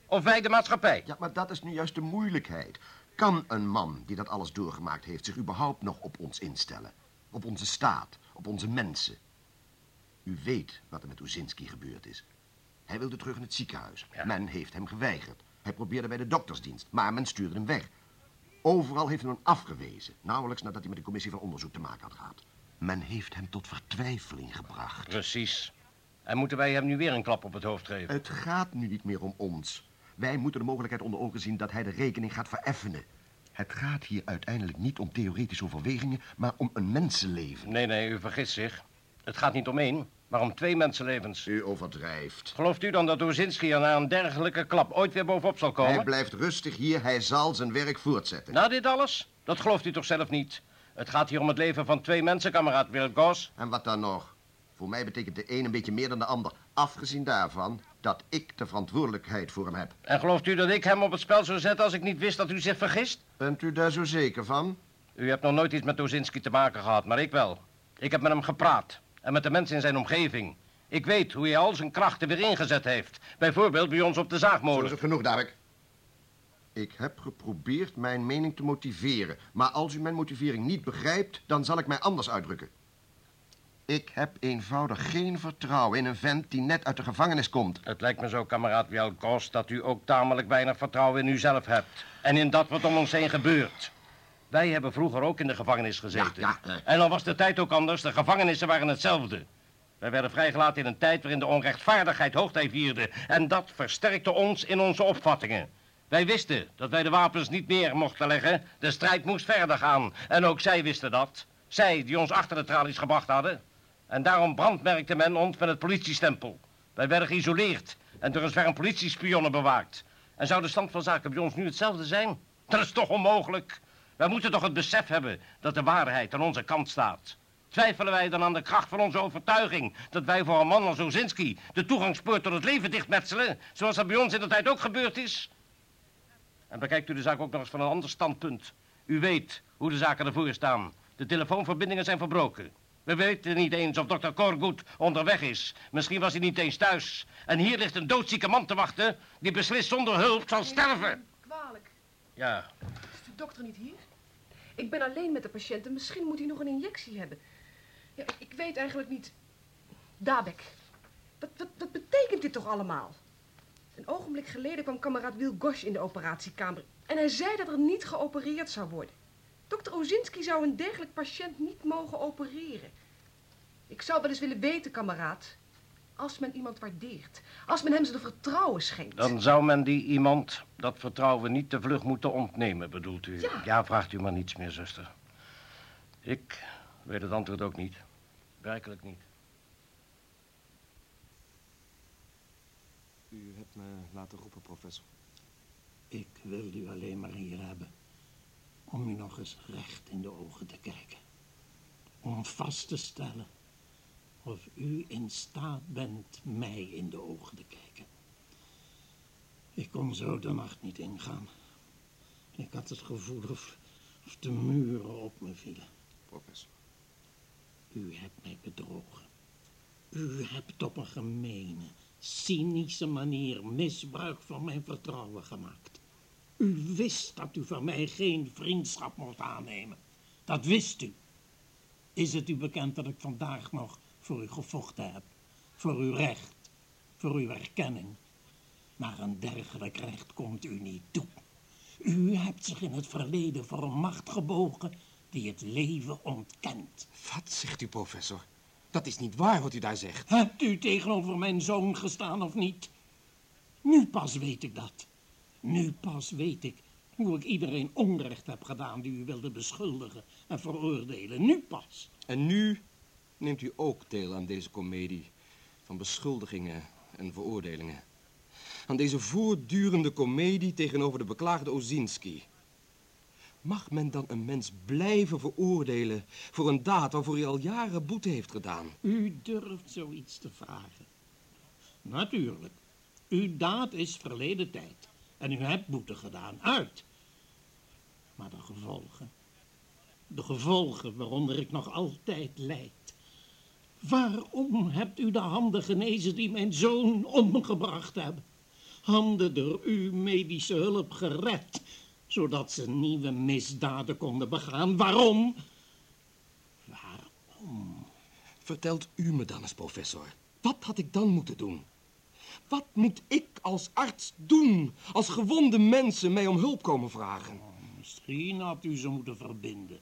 Of wij de maatschappij? Ja, maar dat is nu juist de moeilijkheid. Kan een man die dat alles doorgemaakt heeft zich überhaupt nog op ons instellen? Op onze staat, op onze mensen? U weet wat er met Ozinski gebeurd is. Hij wilde terug in het ziekenhuis. Men heeft hem geweigerd. Hij probeerde bij de doktersdienst, maar men stuurde hem weg. Overal heeft men hem afgewezen, nauwelijks nadat hij met de commissie van onderzoek te maken had gehad. Men heeft hem tot vertwijfeling gebracht. Precies. En moeten wij hem nu weer een klap op het hoofd geven? Het gaat nu niet meer om ons. Wij moeten de mogelijkheid onder ogen zien dat hij de rekening gaat vereffenen. Het gaat hier uiteindelijk niet om theoretische overwegingen, maar om een mensenleven. Nee, nee, u vergist zich. Het gaat niet om één, maar om twee mensenlevens. U overdrijft. Gelooft u dan dat Ozinski er na een dergelijke klap ooit weer bovenop zal komen? Hij blijft rustig hier, hij zal zijn werk voortzetten. Na dit alles? Dat gelooft u toch zelf niet? Het gaat hier om het leven van twee mensen, kameraad Wilkos. En wat dan nog? Voor mij betekent de een een beetje meer dan de ander. Afgezien daarvan dat ik de verantwoordelijkheid voor hem heb. En gelooft u dat ik hem op het spel zou zetten als ik niet wist dat u zich vergist? Bent u daar zo zeker van? U hebt nog nooit iets met Ozinski te maken gehad, maar ik wel. Ik heb met hem gepraat. En met de mensen in zijn omgeving. Ik weet hoe hij al zijn krachten weer ingezet heeft. Bijvoorbeeld bij ons op de Zo is zaagmolen. het genoeg, Darek. Ik heb geprobeerd mijn mening te motiveren. Maar als u mijn motivering niet begrijpt, dan zal ik mij anders uitdrukken. Ik heb eenvoudig geen vertrouwen in een vent die net uit de gevangenis komt. Het lijkt me zo, kameraad Wielkos, dat u ook tamelijk weinig vertrouwen in uzelf hebt. En in dat wat om ons heen gebeurt. Wij hebben vroeger ook in de gevangenis gezeten. Ja, ja, eh. En dan was de tijd ook anders. De gevangenissen waren hetzelfde. Wij werden vrijgelaten in een tijd waarin de onrechtvaardigheid hoogtij vierde. En dat versterkte ons in onze opvattingen. Wij wisten dat wij de wapens niet neer mochten leggen. De strijd moest verder gaan. En ook zij wisten dat. Zij die ons achter de tralies gebracht hadden. En daarom brandmerkte men ons met het politiestempel. Wij werden geïsoleerd en door een zwerm politiespionnen bewaakt. En zou de stand van zaken bij ons nu hetzelfde zijn? Dat is toch onmogelijk? Wij moeten toch het besef hebben dat de waarheid aan onze kant staat. Twijfelen wij dan aan de kracht van onze overtuiging... dat wij voor een man als Ozinski de toegangspoort tot het leven dichtmetselen... zoals dat bij ons in de tijd ook gebeurd is? En bekijkt u de zaak ook nog eens van een ander standpunt. U weet hoe de zaken ervoor staan. De telefoonverbindingen zijn verbroken. We weten niet eens of dokter Corgood onderweg is. Misschien was hij niet eens thuis. En hier ligt een doodzieke man te wachten... die beslist zonder hulp zal sterven. Kwalijk. Ja, de dokter niet hier? Ik ben alleen met de patiënt en misschien moet hij nog een injectie hebben. Ja, ik, weet eigenlijk niet... Dabek, wat, wat, wat betekent dit toch allemaal? Een ogenblik geleden kwam kameraad Wil Gosh in de operatiekamer... en hij zei dat er niet geopereerd zou worden. Dokter Ozinski zou een dergelijk patiënt niet mogen opereren. Ik zou wel eens willen weten, kameraad... als men iemand waardeert, als men hem zijn vertrouwen schenkt... dan zou men die iemand dat vertrouwen niet te vlug moeten ontnemen, bedoelt u? Ja. vraagt u maar niets meer, zuster. Ik weet het antwoord ook niet. Werkelijk niet. U hebt me laten roepen, professor. Ik wil u alleen maar hier hebben. Om u nog eens recht in de ogen te kijken. Om vast te stellen of u in staat bent mij in de ogen te kijken. Ik kon zo de nacht niet ingaan. Ik had het gevoel of, of de muren op me vielen. Professor. U hebt mij bedrogen. U hebt op een gemene, cynische manier misbruik van mijn vertrouwen gemaakt. U wist dat u van mij geen vriendschap mocht aannemen. Dat wist u. Is het u bekend dat ik vandaag nog voor u gevochten heb? Voor uw recht, voor uw erkenning. Maar een dergelijk recht komt u niet toe. U hebt zich in het verleden voor een macht gebogen die het leven ontkent. Wat zegt u, professor? Dat is niet waar wat u daar zegt. Hebt u tegenover mijn zoon gestaan of niet? Nu pas weet ik dat. Nu pas weet ik hoe ik iedereen onrecht heb gedaan die u wilde beschuldigen en veroordelen. Nu pas. En nu neemt u ook deel aan deze komedie van beschuldigingen en veroordelingen. Aan deze voortdurende komedie tegenover de beklaagde Ozinski. Mag men dan een mens blijven veroordelen voor een daad waarvoor hij al jaren boete heeft gedaan? U durft zoiets te vragen. Natuurlijk. Uw daad is verleden tijd. En u hebt boete gedaan. Uit. Maar de gevolgen. De gevolgen waaronder ik nog altijd lijd. Waarom hebt u de handen genezen die mijn zoon omgebracht hebben? Handen door uw medische hulp gered, zodat ze nieuwe misdaden konden begaan. Waarom? Waarom? Vertelt u me dan eens, professor. Wat had ik dan moeten doen? Wat moet ik als arts doen als gewonde mensen mij om hulp komen vragen? Misschien had u ze moeten verbinden.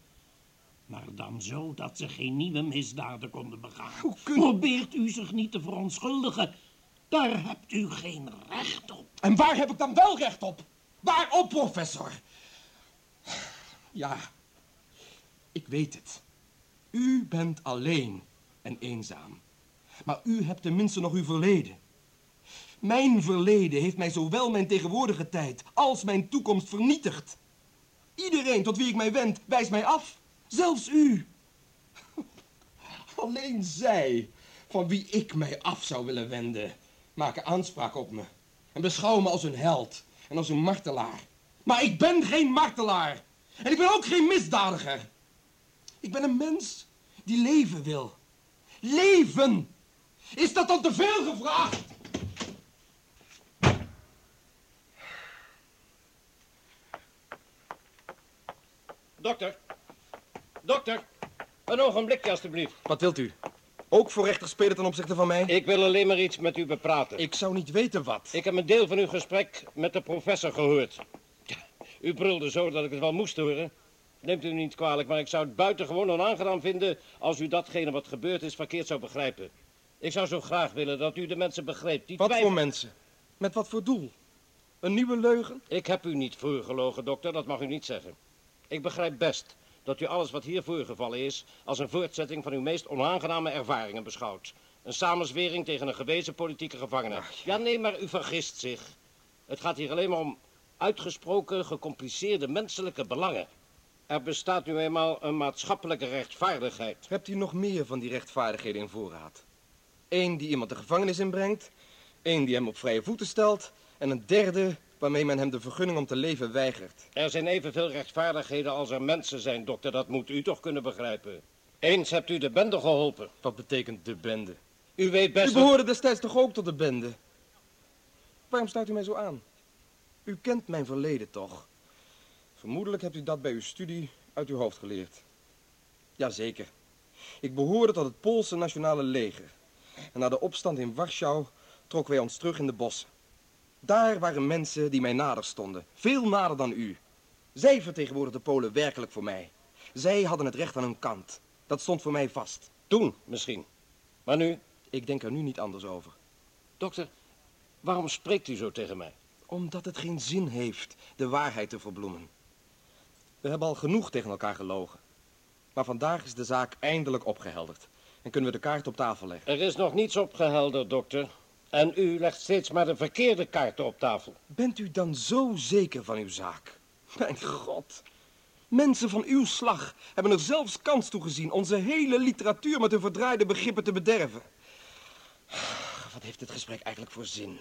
Maar dan zo dat ze geen nieuwe misdaden konden begaan. Hoe kunt- Probeert u zich niet te verontschuldigen. Daar hebt u geen recht op. En waar heb ik dan wel recht op? Waarop, professor? Ja, ik weet het. U bent alleen en eenzaam. Maar u hebt tenminste nog uw verleden. Mijn verleden heeft mij zowel mijn tegenwoordige tijd als mijn toekomst vernietigd. Iedereen tot wie ik mij wend, wijst mij af. Zelfs u. Alleen zij, van wie ik mij af zou willen wenden, maken aanspraak op me. En beschouwen me als een held en als een martelaar. Maar ik ben geen martelaar. En ik ben ook geen misdadiger. Ik ben een mens die leven wil. Leven! Is dat dan te veel gevraagd? Dokter. Dokter. Een ogenblikje, alstublieft. Wat wilt u? Ook voor rechter spelen ten opzichte van mij? Ik wil alleen maar iets met u bepraten. Ik zou niet weten wat. Ik heb een deel van uw gesprek met de professor gehoord. U brulde zo dat ik het wel moest horen. Neemt u me niet kwalijk, maar ik zou het buitengewoon onaangenaam vinden... als u datgene wat gebeurd is verkeerd zou begrijpen. Ik zou zo graag willen dat u de mensen begreep die Wat voor mensen? Met wat voor doel? Een nieuwe leugen? Ik heb u niet voorgelogen, dokter, dat mag u niet zeggen. Ik begrijp best dat u alles wat hier voorgevallen is... als een voortzetting van uw meest onaangename ervaringen beschouwt. Een samenzwering tegen een gewezen politieke gevangene. Ja, nee, maar u vergist zich. Het gaat hier alleen maar om uitgesproken gecompliceerde menselijke belangen. Er bestaat nu eenmaal een maatschappelijke rechtvaardigheid. Hebt u nog meer van die rechtvaardigheden in voorraad? Eén die iemand de gevangenis inbrengt, één die hem op vrije voeten stelt... en een derde waarmee men hem de vergunning om te leven weigert. Er zijn evenveel rechtvaardigheden als er mensen zijn, dokter. Dat moet u toch kunnen begrijpen. Eens hebt u de bende geholpen. Wat betekent de bende? U weet best... U behoorde destijds toch ook tot de bende? Waarom staat u mij zo aan? U kent mijn verleden toch? Vermoedelijk hebt u dat bij uw studie uit uw hoofd geleerd. Jazeker. Ik behoorde tot het Poolse nationale leger. En na de opstand in Warschau trokken wij ons terug in de bossen. Daar waren mensen die mij nader stonden. Veel nader dan u. Zij vertegenwoordigden Polen werkelijk voor mij. Zij hadden het recht aan hun kant. Dat stond voor mij vast. Toen misschien. Maar nu? Ik denk er nu niet anders over. Dokter, waarom spreekt u zo tegen mij? Omdat het geen zin heeft de waarheid te verbloemen. We hebben al genoeg tegen elkaar gelogen. Maar vandaag is de zaak eindelijk opgehelderd. En kunnen we de kaart op tafel leggen. Er is nog niets opgehelderd, dokter. En u legt steeds maar de verkeerde kaarten op tafel. Bent u dan zo zeker van uw zaak? Mijn god. Mensen van uw slag hebben er zelfs kans toe gezien onze hele literatuur met hun verdraaide begrippen te bederven. Wat heeft dit gesprek eigenlijk voor zin?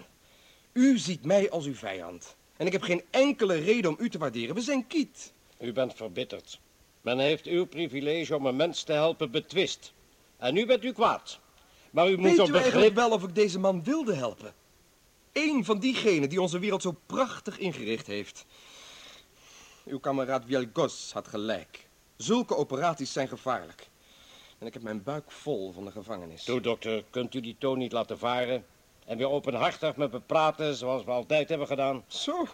U ziet mij als uw vijand. En ik heb geen enkele reden om u te waarderen. We zijn kiet. U bent verbitterd. Men heeft uw privilege om een mens te helpen betwist. En nu bent u kwaad. Maar u moet Weet op u begrip... wel of ik deze man wilde helpen? Eén van diegenen die onze wereld zo prachtig ingericht heeft. Uw kameraad Wielgos had gelijk. Zulke operaties zijn gevaarlijk. En ik heb mijn buik vol van de gevangenis. Toe, dokter, kunt u die toon niet laten varen? En weer openhartig met me praten, zoals we altijd hebben gedaan? Zo,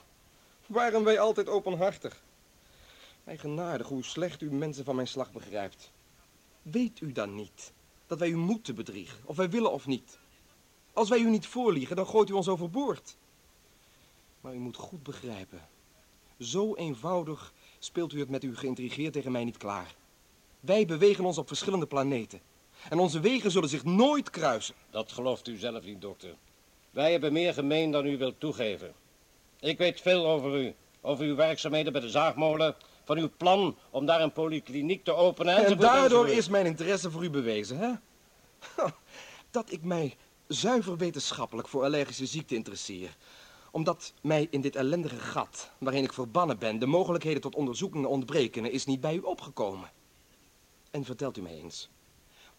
waren wij altijd openhartig. Eigenaardig hoe slecht u mensen van mijn slag begrijpt. Weet u dan niet dat wij u moeten bedriegen, of wij willen of niet? Als wij u niet voorliegen, dan gooit u ons overboord. Maar u moet goed begrijpen. Zo eenvoudig speelt u het met uw geïntrigeerd tegen mij niet klaar. Wij bewegen ons op verschillende planeten. En onze wegen zullen zich nooit kruisen. Dat gelooft u zelf niet, dokter. Wij hebben meer gemeen dan u wilt toegeven. Ik weet veel over u. Over uw werkzaamheden bij de zaagmolen. Van uw plan om daar een polykliniek te openen. En enzovoort, daardoor enzovoort. is mijn interesse voor u bewezen, hè? Dat ik mij zuiver wetenschappelijk voor allergische ziekten interesseer. Omdat mij in dit ellendige gat, waarin ik verbannen ben, de mogelijkheden tot onderzoekingen ontbreken, is niet bij u opgekomen. En vertelt u mij eens,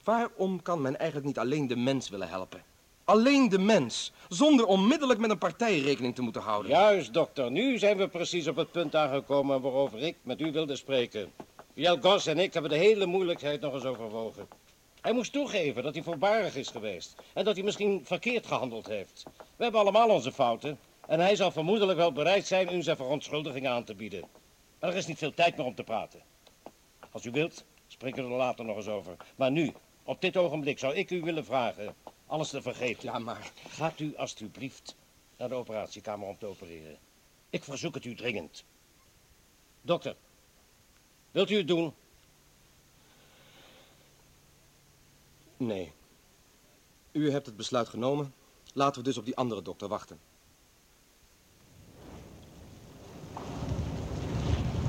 waarom kan men eigenlijk niet alleen de mens willen helpen? Alleen de mens, zonder onmiddellijk met een partij rekening te moeten houden. Juist, dokter. Nu zijn we precies op het punt aangekomen waarover ik met u wilde spreken. Gos en ik hebben de hele moeilijkheid nog eens overwogen. Hij moest toegeven dat hij voorbarig is geweest. En dat hij misschien verkeerd gehandeld heeft. We hebben allemaal onze fouten. En hij zal vermoedelijk wel bereid zijn u zijn verontschuldiging aan te bieden. Maar er is niet veel tijd meer om te praten. Als u wilt, spreken we er later nog eens over. Maar nu, op dit ogenblik, zou ik u willen vragen alles te vergeten. Ja, maar... Gaat u alstublieft naar de operatiekamer om te opereren. Ik verzoek het u dringend. Dokter, wilt u het doen? Nee. U hebt het besluit genomen. Laten we dus op die andere dokter wachten.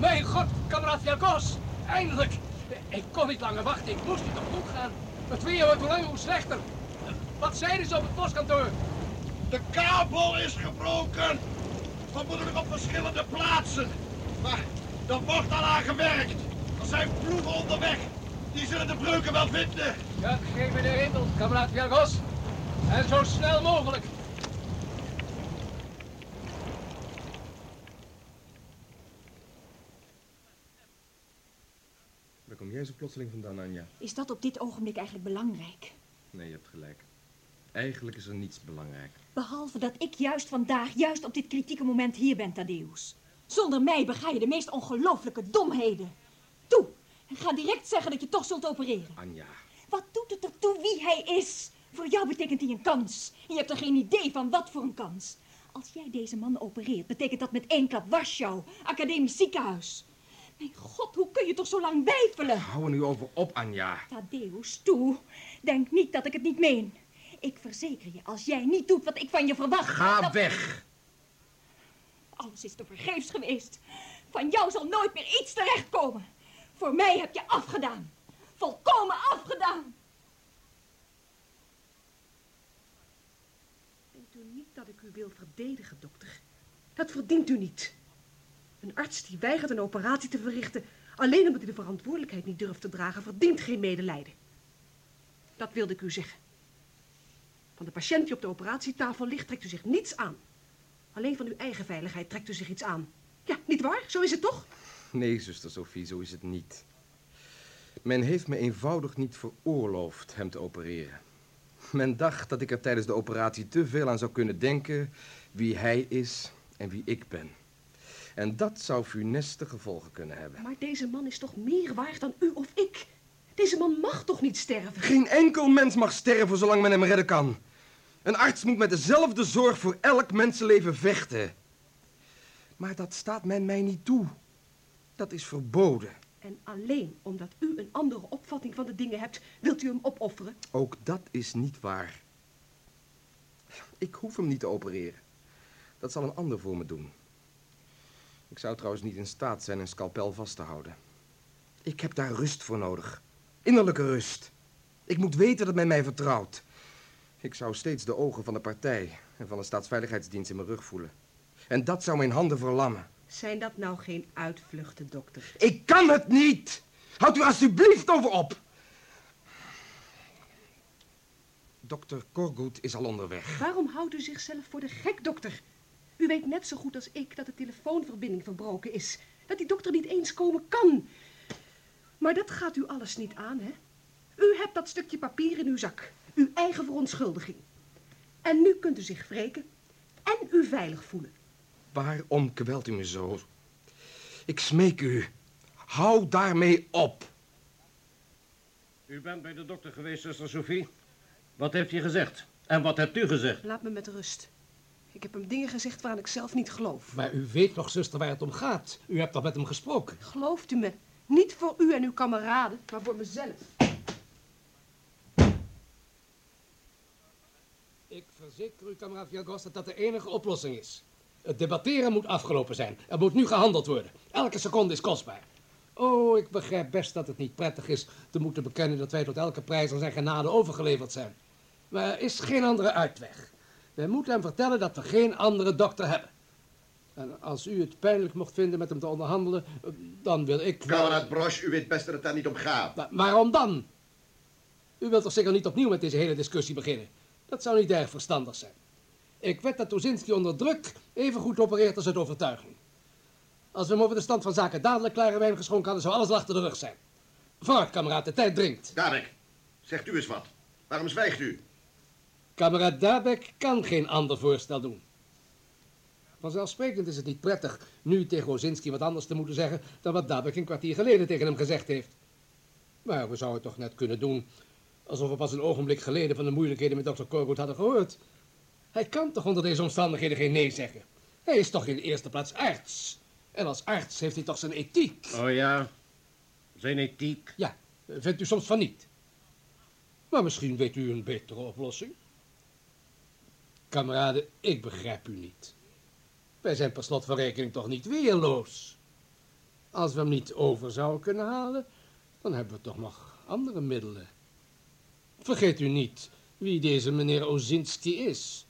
Mijn god, kameraad Jagos. Eindelijk. Ik kon niet langer wachten. Ik moest hier toch goed gaan. Het weer wordt hoe langer hoe slechter. Wat zeiden ze op het postkantoor? De kabel is gebroken. Vermoedelijk op verschillende plaatsen. Maar er wordt al aan gewerkt. Er zijn ploegen onderweg. Die zullen de breuken wel vinden. Ja, geef me de hemel, kameraad Jagos. En zo snel mogelijk. Waar kom jij zo plotseling vandaan, Anja? Is dat op dit ogenblik eigenlijk belangrijk? Nee, je hebt gelijk. Eigenlijk is er niets belangrijk. Behalve dat ik juist vandaag, juist op dit kritieke moment hier ben, Thaddeus. Zonder mij bega je de meest ongelooflijke domheden. Toe, en ga direct zeggen dat je toch zult opereren. Anja. Wat doet het ertoe wie hij is? Voor jou betekent hij een kans. En je hebt er geen idee van wat voor een kans. Als jij deze man opereert, betekent dat met één klap Warschau, academisch ziekenhuis. Mijn god, hoe kun je toch zo lang weifelen? Hou er nu over op, Anja. Thaddeus, toe. Denk niet dat ik het niet meen. Ik verzeker je, als jij niet doet wat ik van je verwacht... Ga dan- weg. Alles is te vergeefs geweest. Van jou zal nooit meer iets terechtkomen. Voor mij heb je afgedaan. Volkomen afgedaan. Denkt u niet dat ik u wil verdedigen, dokter? Dat verdient u niet. Een arts die weigert een operatie te verrichten... alleen omdat hij de verantwoordelijkheid niet durft te dragen... verdient geen medelijden. Dat wilde ik u zeggen. Van de patiënt die op de operatietafel ligt... trekt u zich niets aan. Alleen van uw eigen veiligheid trekt u zich iets aan. Ja, niet waar? Zo is het toch? Nee, zuster Sophie, zo is het niet. Men heeft me eenvoudig niet veroorloofd hem te opereren. Men dacht dat ik er tijdens de operatie te veel aan zou kunnen denken wie hij is en wie ik ben. En dat zou funeste gevolgen kunnen hebben. Maar deze man is toch meer waard dan u of ik? Deze man mag toch niet sterven? Geen enkel mens mag sterven zolang men hem redden kan. Een arts moet met dezelfde zorg voor elk mensenleven vechten. Maar dat staat men mij niet toe. Dat is verboden. En alleen omdat u een andere opvatting van de dingen hebt... wilt u hem opofferen? Ook dat is niet waar. Ik hoef hem niet te opereren. Dat zal een ander voor me doen. Ik zou trouwens niet in staat zijn een scalpel vast te houden. Ik heb daar rust voor nodig. Innerlijke rust. Ik moet weten dat men mij vertrouwt. Ik zou steeds de ogen van de partij en van de staatsveiligheidsdienst in mijn rug voelen. En dat zou mijn handen verlammen. Zijn dat nou geen uitvluchten, dokter? Ik kan het niet! Houd u alsjeblieft over op! Dokter Korgoed is al onderweg. Waarom houdt u zichzelf voor de gek, dokter? U weet net zo goed als ik dat de telefoonverbinding verbroken is. Dat die dokter niet eens komen kan. Maar dat gaat u alles niet aan, hè? U hebt dat stukje papier in uw zak. Uw eigen verontschuldiging. En nu kunt u zich wreken en u veilig voelen. Waarom kwelt u me zo? Ik smeek u. Hou daarmee op. U bent bij de dokter geweest, zuster Sophie. Wat heeft hij gezegd? En wat hebt u gezegd? Laat me met rust. Ik heb hem dingen gezegd waaraan ik zelf niet geloof. Maar u weet nog, zuster, waar het om gaat. U hebt toch met hem gesproken? Gelooft u me? Niet voor u en uw kameraden, maar voor mezelf. Verzeker u, kameraad Vilgos, dat dat de enige oplossing is. Het debatteren moet afgelopen zijn. Er moet nu gehandeld worden. Elke seconde is kostbaar. Oh, ik begrijp best dat het niet prettig is te moeten bekennen dat wij tot elke prijs aan zijn genade overgeleverd zijn. Maar er is geen andere uitweg. Wij moeten hem vertellen dat we geen andere dokter hebben. En als u het pijnlijk mocht vinden met hem te onderhandelen, dan wil ik... Kameraad Brosch, u weet best dat het daar niet om gaat. Maar waarom dan? U wilt toch zeker niet opnieuw met deze hele discussie beginnen? Dat zou niet erg verstandig zijn. Ik weet dat Tozinski onder druk even goed opereert als uit overtuiging. Als we hem over de stand van zaken dadelijk klare wijn geschonken hadden, zou alles achter de rug zijn. Vooruit, kameraad, de tijd dringt. Dabek, zegt u eens wat. Waarom zwijgt u? Kameraad Dabek kan geen ander voorstel doen. Vanzelfsprekend is het niet prettig nu tegen Ozinski wat anders te moeten zeggen dan wat Dabek een kwartier geleden tegen hem gezegd heeft. Maar we zouden het toch net kunnen doen alsof we pas een ogenblik geleden van de moeilijkheden met dokter Corgood hadden gehoord. Hij kan toch onder deze omstandigheden geen nee zeggen. Hij is toch in de eerste plaats arts. En als arts heeft hij toch zijn ethiek. Oh ja, zijn ethiek. Ja, vindt u soms van niet. Maar misschien weet u een betere oplossing. Kameraden, ik begrijp u niet. Wij zijn per slot van rekening toch niet weerloos. Als we hem niet over zouden kunnen halen, dan hebben we toch nog andere middelen. Vergeet u niet wie deze meneer Ozinski is.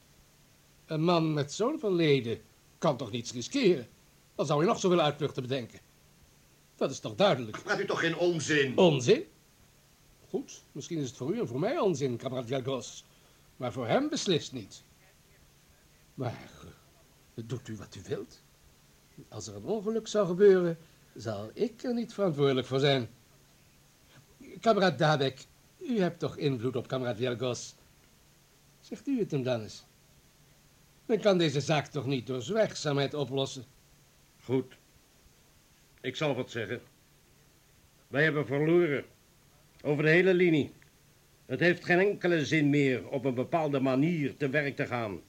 Een man met zo'n verleden kan toch niets riskeren? Dan zou hij nog zoveel uitvluchten bedenken. Dat is toch duidelijk? Praat u toch geen onzin? Onzin? Goed, misschien is het voor u en voor mij onzin, kameraad Velgos. Maar voor hem beslist niet. Maar eh, doet u wat u wilt. Als er een ongeluk zou gebeuren, zal ik er niet verantwoordelijk voor zijn. Kameraad Dabek, u hebt toch invloed op kameraad Velgos? Zegt u het hem dan eens. Men kan deze zaak toch niet door zwijgzaamheid oplossen? Goed. Ik zal wat zeggen. Wij hebben verloren. Over de hele linie. Het heeft geen enkele zin meer op een bepaalde manier te werk te gaan.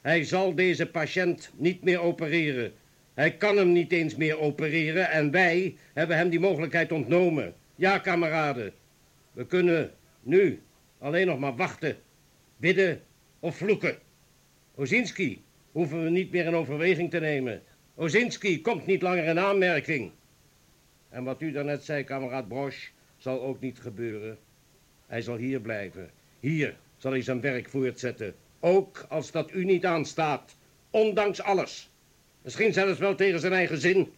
Hij zal deze patiënt niet meer opereren. Hij kan hem niet eens meer opereren en wij hebben hem die mogelijkheid ontnomen. Ja, kameraden. We kunnen nu alleen nog maar wachten, bidden of vloeken. Ozinski hoeven we niet meer in overweging te nemen. Ozinski komt niet langer in aanmerking. En wat u daarnet zei, kameraad Brosch, zal ook niet gebeuren. Hij zal hier blijven. Hier zal hij zijn werk voortzetten. Ook als dat u niet aanstaat. Ondanks alles. Misschien zelfs wel tegen zijn eigen zin.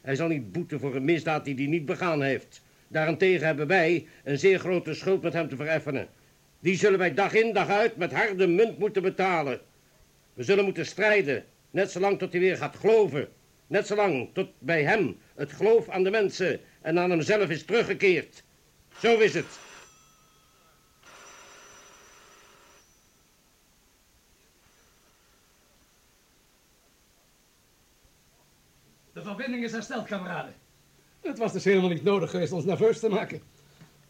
Hij zal niet boeten voor een misdaad die hij niet begaan heeft. Daarentegen hebben wij een zeer grote schuld met hem te vereffenen. Die zullen wij dag in dag uit met harde munt moeten betalen. We zullen moeten strijden, net zolang tot hij weer gaat geloven. Net zolang tot bij hem het geloof aan de mensen en aan hemzelf is teruggekeerd. Zo is het. De verbinding is hersteld, kameraden. Het was dus helemaal niet nodig geweest ons nerveus te maken.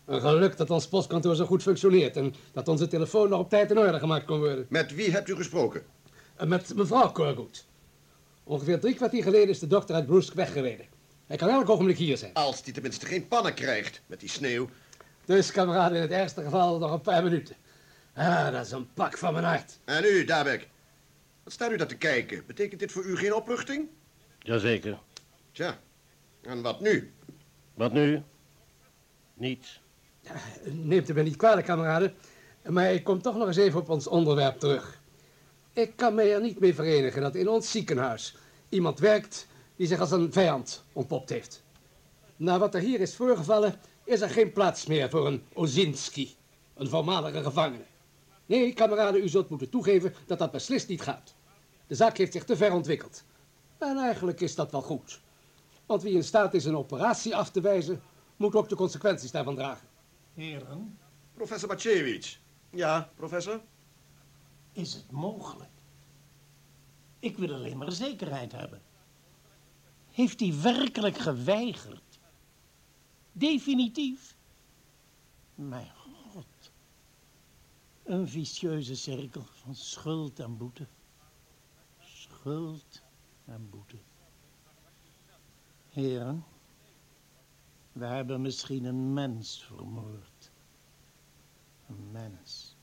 Een geluk dat ons postkantoor zo goed functioneert en dat onze telefoon nog op tijd in orde gemaakt kon worden. Met wie hebt u gesproken? En met mevrouw Corgood. Ongeveer drie kwartier geleden is de dokter uit Brusque weggereden. Hij kan elk ogenblik hier zijn. Als die tenminste geen pannen krijgt met die sneeuw. Dus, kameraden, in het ergste geval nog een paar minuten. Ah, dat is een pak van mijn hart. En u, Dabek? Wat staat u daar te kijken? Betekent dit voor u geen opluchting? Jazeker. Tja, en wat nu? Wat nu? Niets. Neemt u me niet kwalijk, kameraden. Maar ik kom toch nog eens even op ons onderwerp terug. Ik kan me er niet mee verenigen dat in ons ziekenhuis iemand werkt die zich als een vijand ontpopt heeft. Na wat er hier is voorgevallen, is er geen plaats meer voor een Ozinski, een voormalige gevangene. Nee, kameraden, u zult moeten toegeven dat dat beslist niet gaat. De zaak heeft zich te ver ontwikkeld. En eigenlijk is dat wel goed. Want wie in staat is een operatie af te wijzen, moet ook de consequenties daarvan dragen. Heren, Professor Maciewicz. Ja, professor? is het mogelijk? Ik wil alleen maar zekerheid hebben. Heeft hij werkelijk geweigerd? Definitief? Mijn god. Een vicieuze cirkel van schuld en boete. Schuld en boete. Heren, we hebben misschien een mens vermoord. Een mens.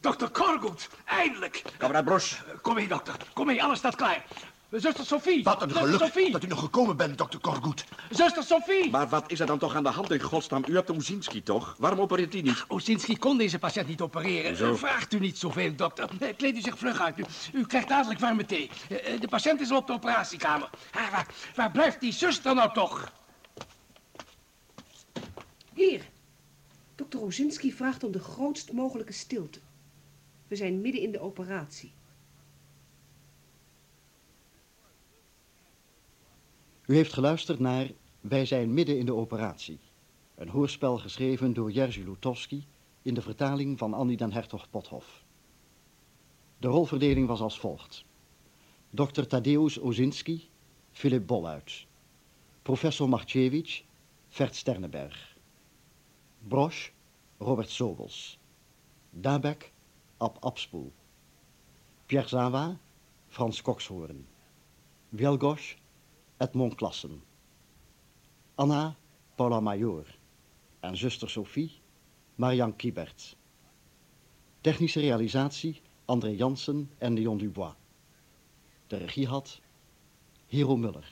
Dokter Corgood, eindelijk. Kameraad Bros, Kom mee, dokter. Kom mee, alles staat klaar. Zuster Sophie. wat een Zuster geluk Sophie. dat u nog gekomen bent, dokter Korgoed. Zuster Sophie. Maar wat is er dan toch aan de hand in godsnaam? U hebt de Oezinski toch? Waarom opereert hij niet? Ozinski kon deze patiënt niet opereren. Zo. Vraagt u niet zoveel, dokter. Kleed u zich vlug uit. U, u krijgt dadelijk warme thee. Eh, eh, De patiënt is al op de operatiekamer. Ah, waar, waar blijft die zuster nou toch? Hier. Dokter Ozinski vraagt om de grootst mogelijke stilte. We zijn midden in de operatie. U heeft geluisterd naar Wij zijn midden in de operatie. Een hoorspel geschreven door Jerzy Lutowski in de vertaling van Annie den Hertog Pothoff. De rolverdeling was als volgt. Dr. Tadeusz Ozinski, Philip Bolluit. Professor Marchewicz, Vert Sterneberg. Brosch, Robert Sobels. Dabek, Ab Abspoel. Pierre Zawa, Frans Kokshoorn. Wielgosch, Edmond Klassen. Anna, Paula Major. En zuster Sophie, Marianne Kiebert. Technische realisatie, André Jansen en Leon Dubois. De regie had Hero Muller.